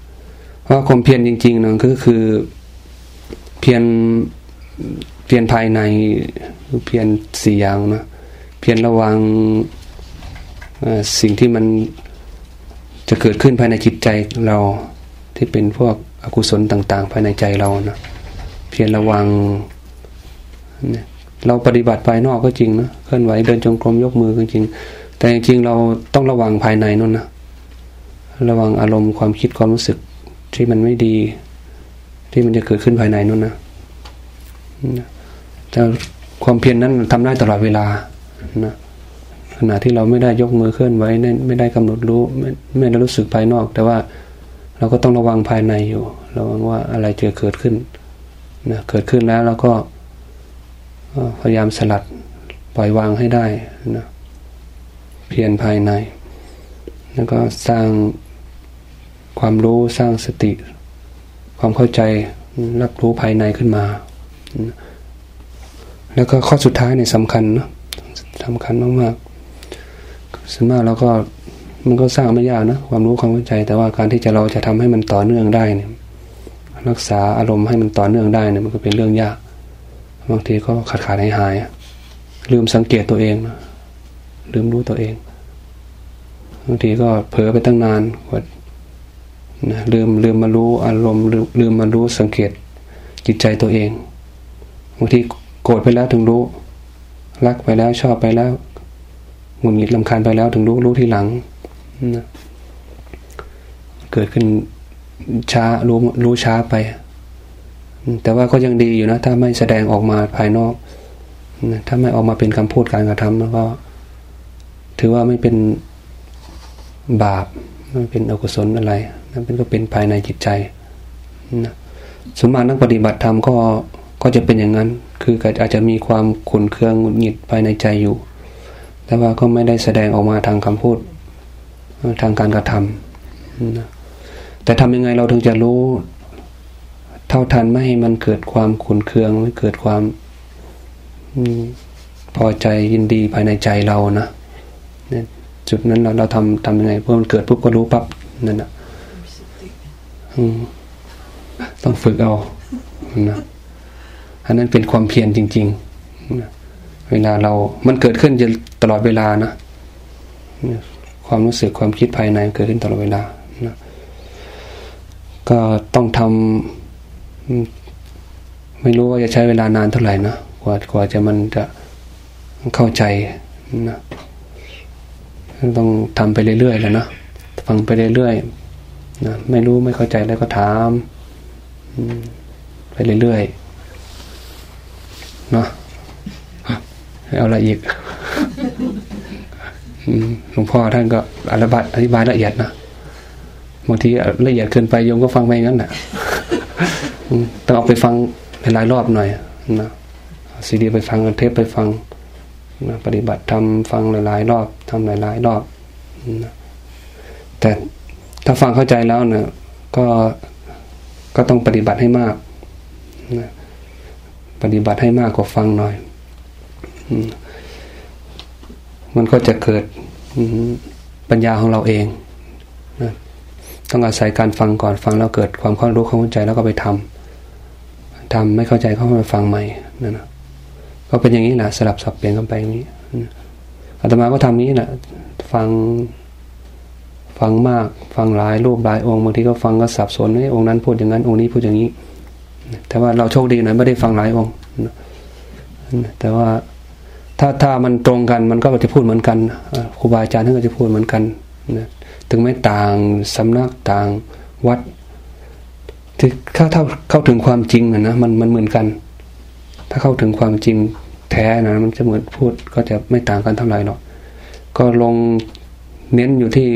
เพราความเพียรจริงๆนะก็คือเพียรเพียรภายในเพียรสี่อย่างนะเพียรระวังสิ่งที่มันจะเกิดขึ้นภายในจิตใจเราที่เป็นพวกอกุศลต่าง ๆ ภายในใจเรานะเพียรระวังเราปฏิบัติภายนอกก็จริงนะเคลื่อนไหวเดินจงกรมยกมือก็จริง แต่จริงๆเราต้องระวังภายในนั่นนะระวังอารมณ์ความคิดความรู้สึก ที่มันไม่ดี ที่มันจะเกิดขึ้นภายในนั่นนะแต่ความเพียรนนั้นทำได้ตลอดเวลานะขณะที่เราไม่ได้ยกมือเคลื่อนไหวไม่ได้กำหนดรู้ไม่ไม่ได้รู้สึกภายนอก แต่ว่าเราก็ต้องระวังภายในอยู่ระวังว่าอะไรจะเกิดขึ้นนะเกิดขึ้นแล้วเราก็พยายามสลัดปล่อยวางให้ได้นะเพียรภายใน แล้วก็สร้าง ความรู้สร้างสติ ความเข้าใจรับรู้ภายในขึ้นมา แล้วก็ข้อสุดท้ายเนี่ยสำคัญนะสำคัญมากๆส่วนมากเราก็มันก็สร้างไม่ยากนะความรู้ความเข้าใจ แต่ว่าการที่จะเราจะทำให้มันต่อเนื่องได้เนี่ย รักษาอารมณ์ให้มันต่อเนื่องได้เนี่ยมันก็เป็นเรื่องยากบางทีก็ขาดขาดหายหายลืมสังเกตตัวเองนะลืมรู้ตัวเองบางทีก็เผลอไปตั้งนานกว่า นะลืมลืมมารู้อารมณ์ลืมมารู้สังเกตจิตใจตัวเองบางทีโกรธไปแล้วถึงรู้ รักไปแล้วชอบไปแล้วหงุดหงิดลำคาญไปแล้วถึงรู้รู้ทีหลังนะเกิดขึ้นช้ารู้รู้ช้าไป แต่ว่าก็ยังดีอยู่นะ ถ้าไม่แสดงออกมาภายนอกถ้าไม่ออกมาเป็นคำพูดการกระทำแล้วก็ ถือว่าไม่เป็นบาปไม่เป็นอกุศลอะไร นั่นเป็นก็เป็นภายในจิตใจนะสมมานักปฏิบัติธรรมก็ก็จะเป็นอย่างนั้น คืออาจจะมีความขุนเคืองหงุดหงิดภายในใจอยู่ แต่ว่าก็ไม่ได้แสดงออกมาทางคำพูด ทางการกระทำนะแต่ทำยังไงเราถึงจะรู้ เท่าทันไม่ให้มันเกิดความขุนเคืองไม่เกิดความพอใจยินดีภายในใจเรานะจุดนั้นเราเราทำทำยังไงเพื่อมันเกิดปุ๊บก็รู้ปั๊บนั่นแนะ ต้องฝึกเอานะอันนั้นเป็นความเพียรจริงๆนะเวลาเรา มันเกิดขึ้นตลอดเวลานะความรู้สึกความคิดภายในเกิดขึ้นตลอดเวลานะก็ต้องทำไม่รู้ว่าจะใช้เวลานานเท่าไหร่นะกว่ากว่าจะมันจะเข้าใจนะต้องทำไปเรื่อยๆแล้วนะฟังไปเรื่อยๆ นะไม่รู้ไม่เข้าใจแล้วก็ถามไปเรื่อยๆเนาะเอาอะอีกหลวงพ่อท่านก็อธิบายอธิบายละเอียดนะบางทีละเอียดเกินไปโยมก็ฟังไปงั้นแหละต้องเอาไปฟังหลายรอบหน่อยนะซีดีไปฟังเทปไปฟังนะปฏิบัติทำฟังหลายๆรอบทำหลายๆรอบนะแต่ ถ้าฟังเข้าใจแล้วเนะก็ก็ต้องปฏิบัติให้มากนะปฏิบัติให้มากกว่าฟังหน่อยมันก็จะเกิดปัญญาของเราเองนะต้องอาศัยการฟังก่อนฟังแล้วเกิดความเข้ารู้เข้าใจแล้วก็ไปทำทำไม่เข้าใจเข้าไปฟังใหม่นั่นนะก็เป็นอย่างนี้แหละสลับสับเปลี่ยนกันไปอย่างนี้อาตมาก็ทำนี้แหละฟัง ฟังมาก ฟังหลายรูปหลายองค์บางทีก็ฟังก็สับสนไองค์นั้นพูดอย่างนั้นองค์นี้พูดอย่างนี้ แต่ว่าเราโชคดีหน่อยไม่ได้ฟังหลายองค์แต่ว่าถ้าถ้ามันตรงกันมันก็จะพูดเหมือนกันครูบาอาจารย์ท่านก็จะพูดเหมือนกันนะถึงไม่ต่างสำนักต่างวัดที่ถ้าเท่าเข้าถึงความจริงนะมันมันเหมือนกัน ถ้าเข้าถึงความจริงแท้นะมันจะเหมือนพูดก็จะไม่ต่างกันเท่าไหร่หรอกก็ลงเน้นอยู่ที่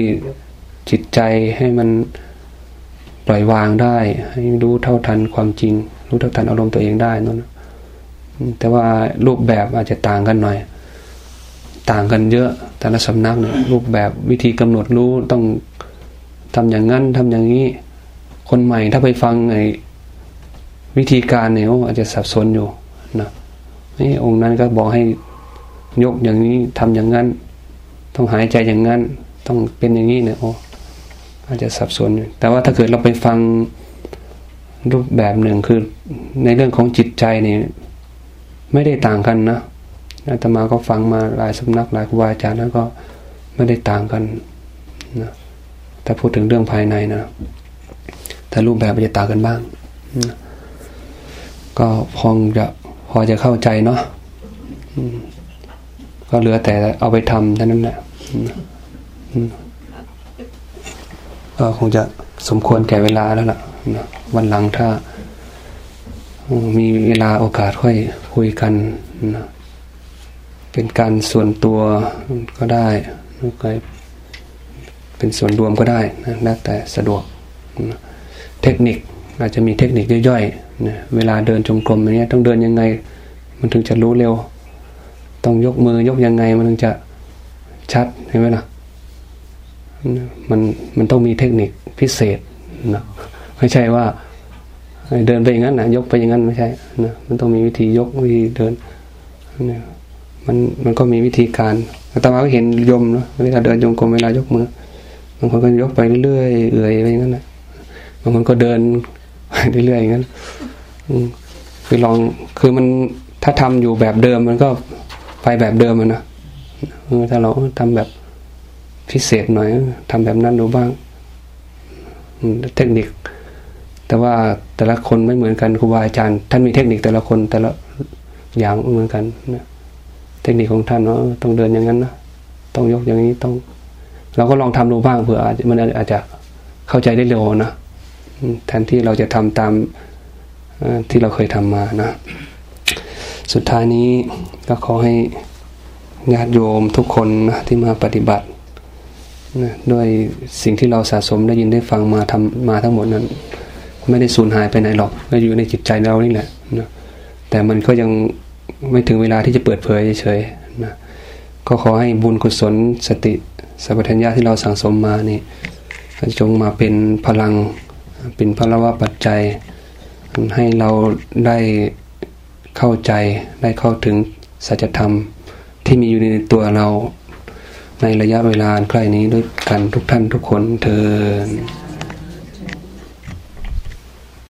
จิตใจให้มันปล่อยวางได้ ให้รู้เท่าทันความจริง รู้เท่าทันอารมณ์ตัวเองได้นั่นแต่ว่ารูปแบบอาจจะต่างกันหน่อย ต่างกันเยอะแต่ละสำนักเนี่ยรูปแบบวิธีกำหนดรู้ต้องทำอย่างนั้นทำอย่างนี้ คนใหม่ถ้าไปฟังไอ้วิธีการเนี่ยอาจจะสับสนอยู่นะนี่องค์นั้นก็บอกให้ยกอย่างนี้ทำอย่างนั้น ต้องหายใจอย่างนั้น ต้องเป็นอย่างนี้เนี่ยโอ้ อาจจะสับสน แต่ว่าถ้าเกิดเราไปฟังรูปแบบหนึ่งคือในเรื่องของจิตใจนี่ไม่ได้ต่างกันนะอาตมาก็ฟังมาหลายสำนักหลายครูบาอาจารย์แล้วก็ไม่ได้ต่างกันนะถ้าพูดถึงเรื่องภายในนะแต่รูปแบบมันจะต่างกันบ้างนะก็พองจะพอจะเข้าใจเนาะก็เหลือแต่เอาไปทำเท่านั้นแหละ ก็คงจะสมควรแก่เวลาแล้วล่ะวันหลังถ้า มีเวลาโอกาสค่อยคุยกันนะเป็นการส่วนตัวก็ได้ก็เป็นส่วนรวมก็ได้นะแล้วแต่สะดวกนะเทคนิคอาจจะมีเทคนิคย่อยๆนะเวลาเดินจงกรมอย่างเงี้ยต้องเดินยังไง มันถึงจะรู้เร็ว ต้องยกมือยกยังไงมันถึงจะชัดเห็นไหมล่ะ มันมันต้องมีเทคนิคพิเศษนะไม่ใช่ว่าเดินไปอย่างนั้นนะยกไปอย่างนั้นไม่ใช่นะมันต้องมีวิธียกวิธีเดินนะมันมันก็มีวิธีการตมาก็เห็นยมเนาะเวลาเดินยงกลมเวลายกมือบางคนก็ยกไปเรื่อยเอื่อยไปอย่างนั้นนะบางคนก็เดินเรื่อยอย่างนั้นคือลองคือมันถ้าทำอยู่แบบเดิมมันก็ไปแบบเดิมมันะถ้าเราทำแบบ พิเศษหน่อยทำแบบนั้นดูบ้างเทคนิค แต่ว่าแต่ละคนไม่เหมือนกันครูบาอาจารย์ ท่านมีเทคนิคแต่ละคนแต่ละอย่างเหมือนกันนะเทคนิคของท่านเนาะต้องเดินอย่างนั้นนะต้องยกอย่างนี้ต้อง เราก็ลองทำดูบ้างเผื่ออาจจะมันอาจจะเข้าใจได้เร็วนะแทนที่เราจะทำตามที่เราเคยทำมานะ สุดท้ายนี้ก็ขอให้ญาติโยมทุกคนนะที่มาปฏิบัติ นะด้วยสิ่งที่เราสะสมได้ยินได้ฟังมาทำมาทั้งหมดนั้น ไม่ได้สูญหายไปไหนหรอกก็อยู่ในจิตใจเรานี่แหละนะแต่มันก็ยังไม่ถึงเวลาที่จะเปิดเผยเฉยๆนะก็ขอให้บุญกุศลสติสัพพัญญาที่เราสั่งสมมานี่จงมาเป็นพลังเป็นพลวะปัจจัย ให้เราได้เข้าใจได้เข้าถึงสัจธรรมที่มีอยู่ในตัวเรา ในระยะเวลาใกล้นี้ด้วยกันทุกท่านทุกคนเทอ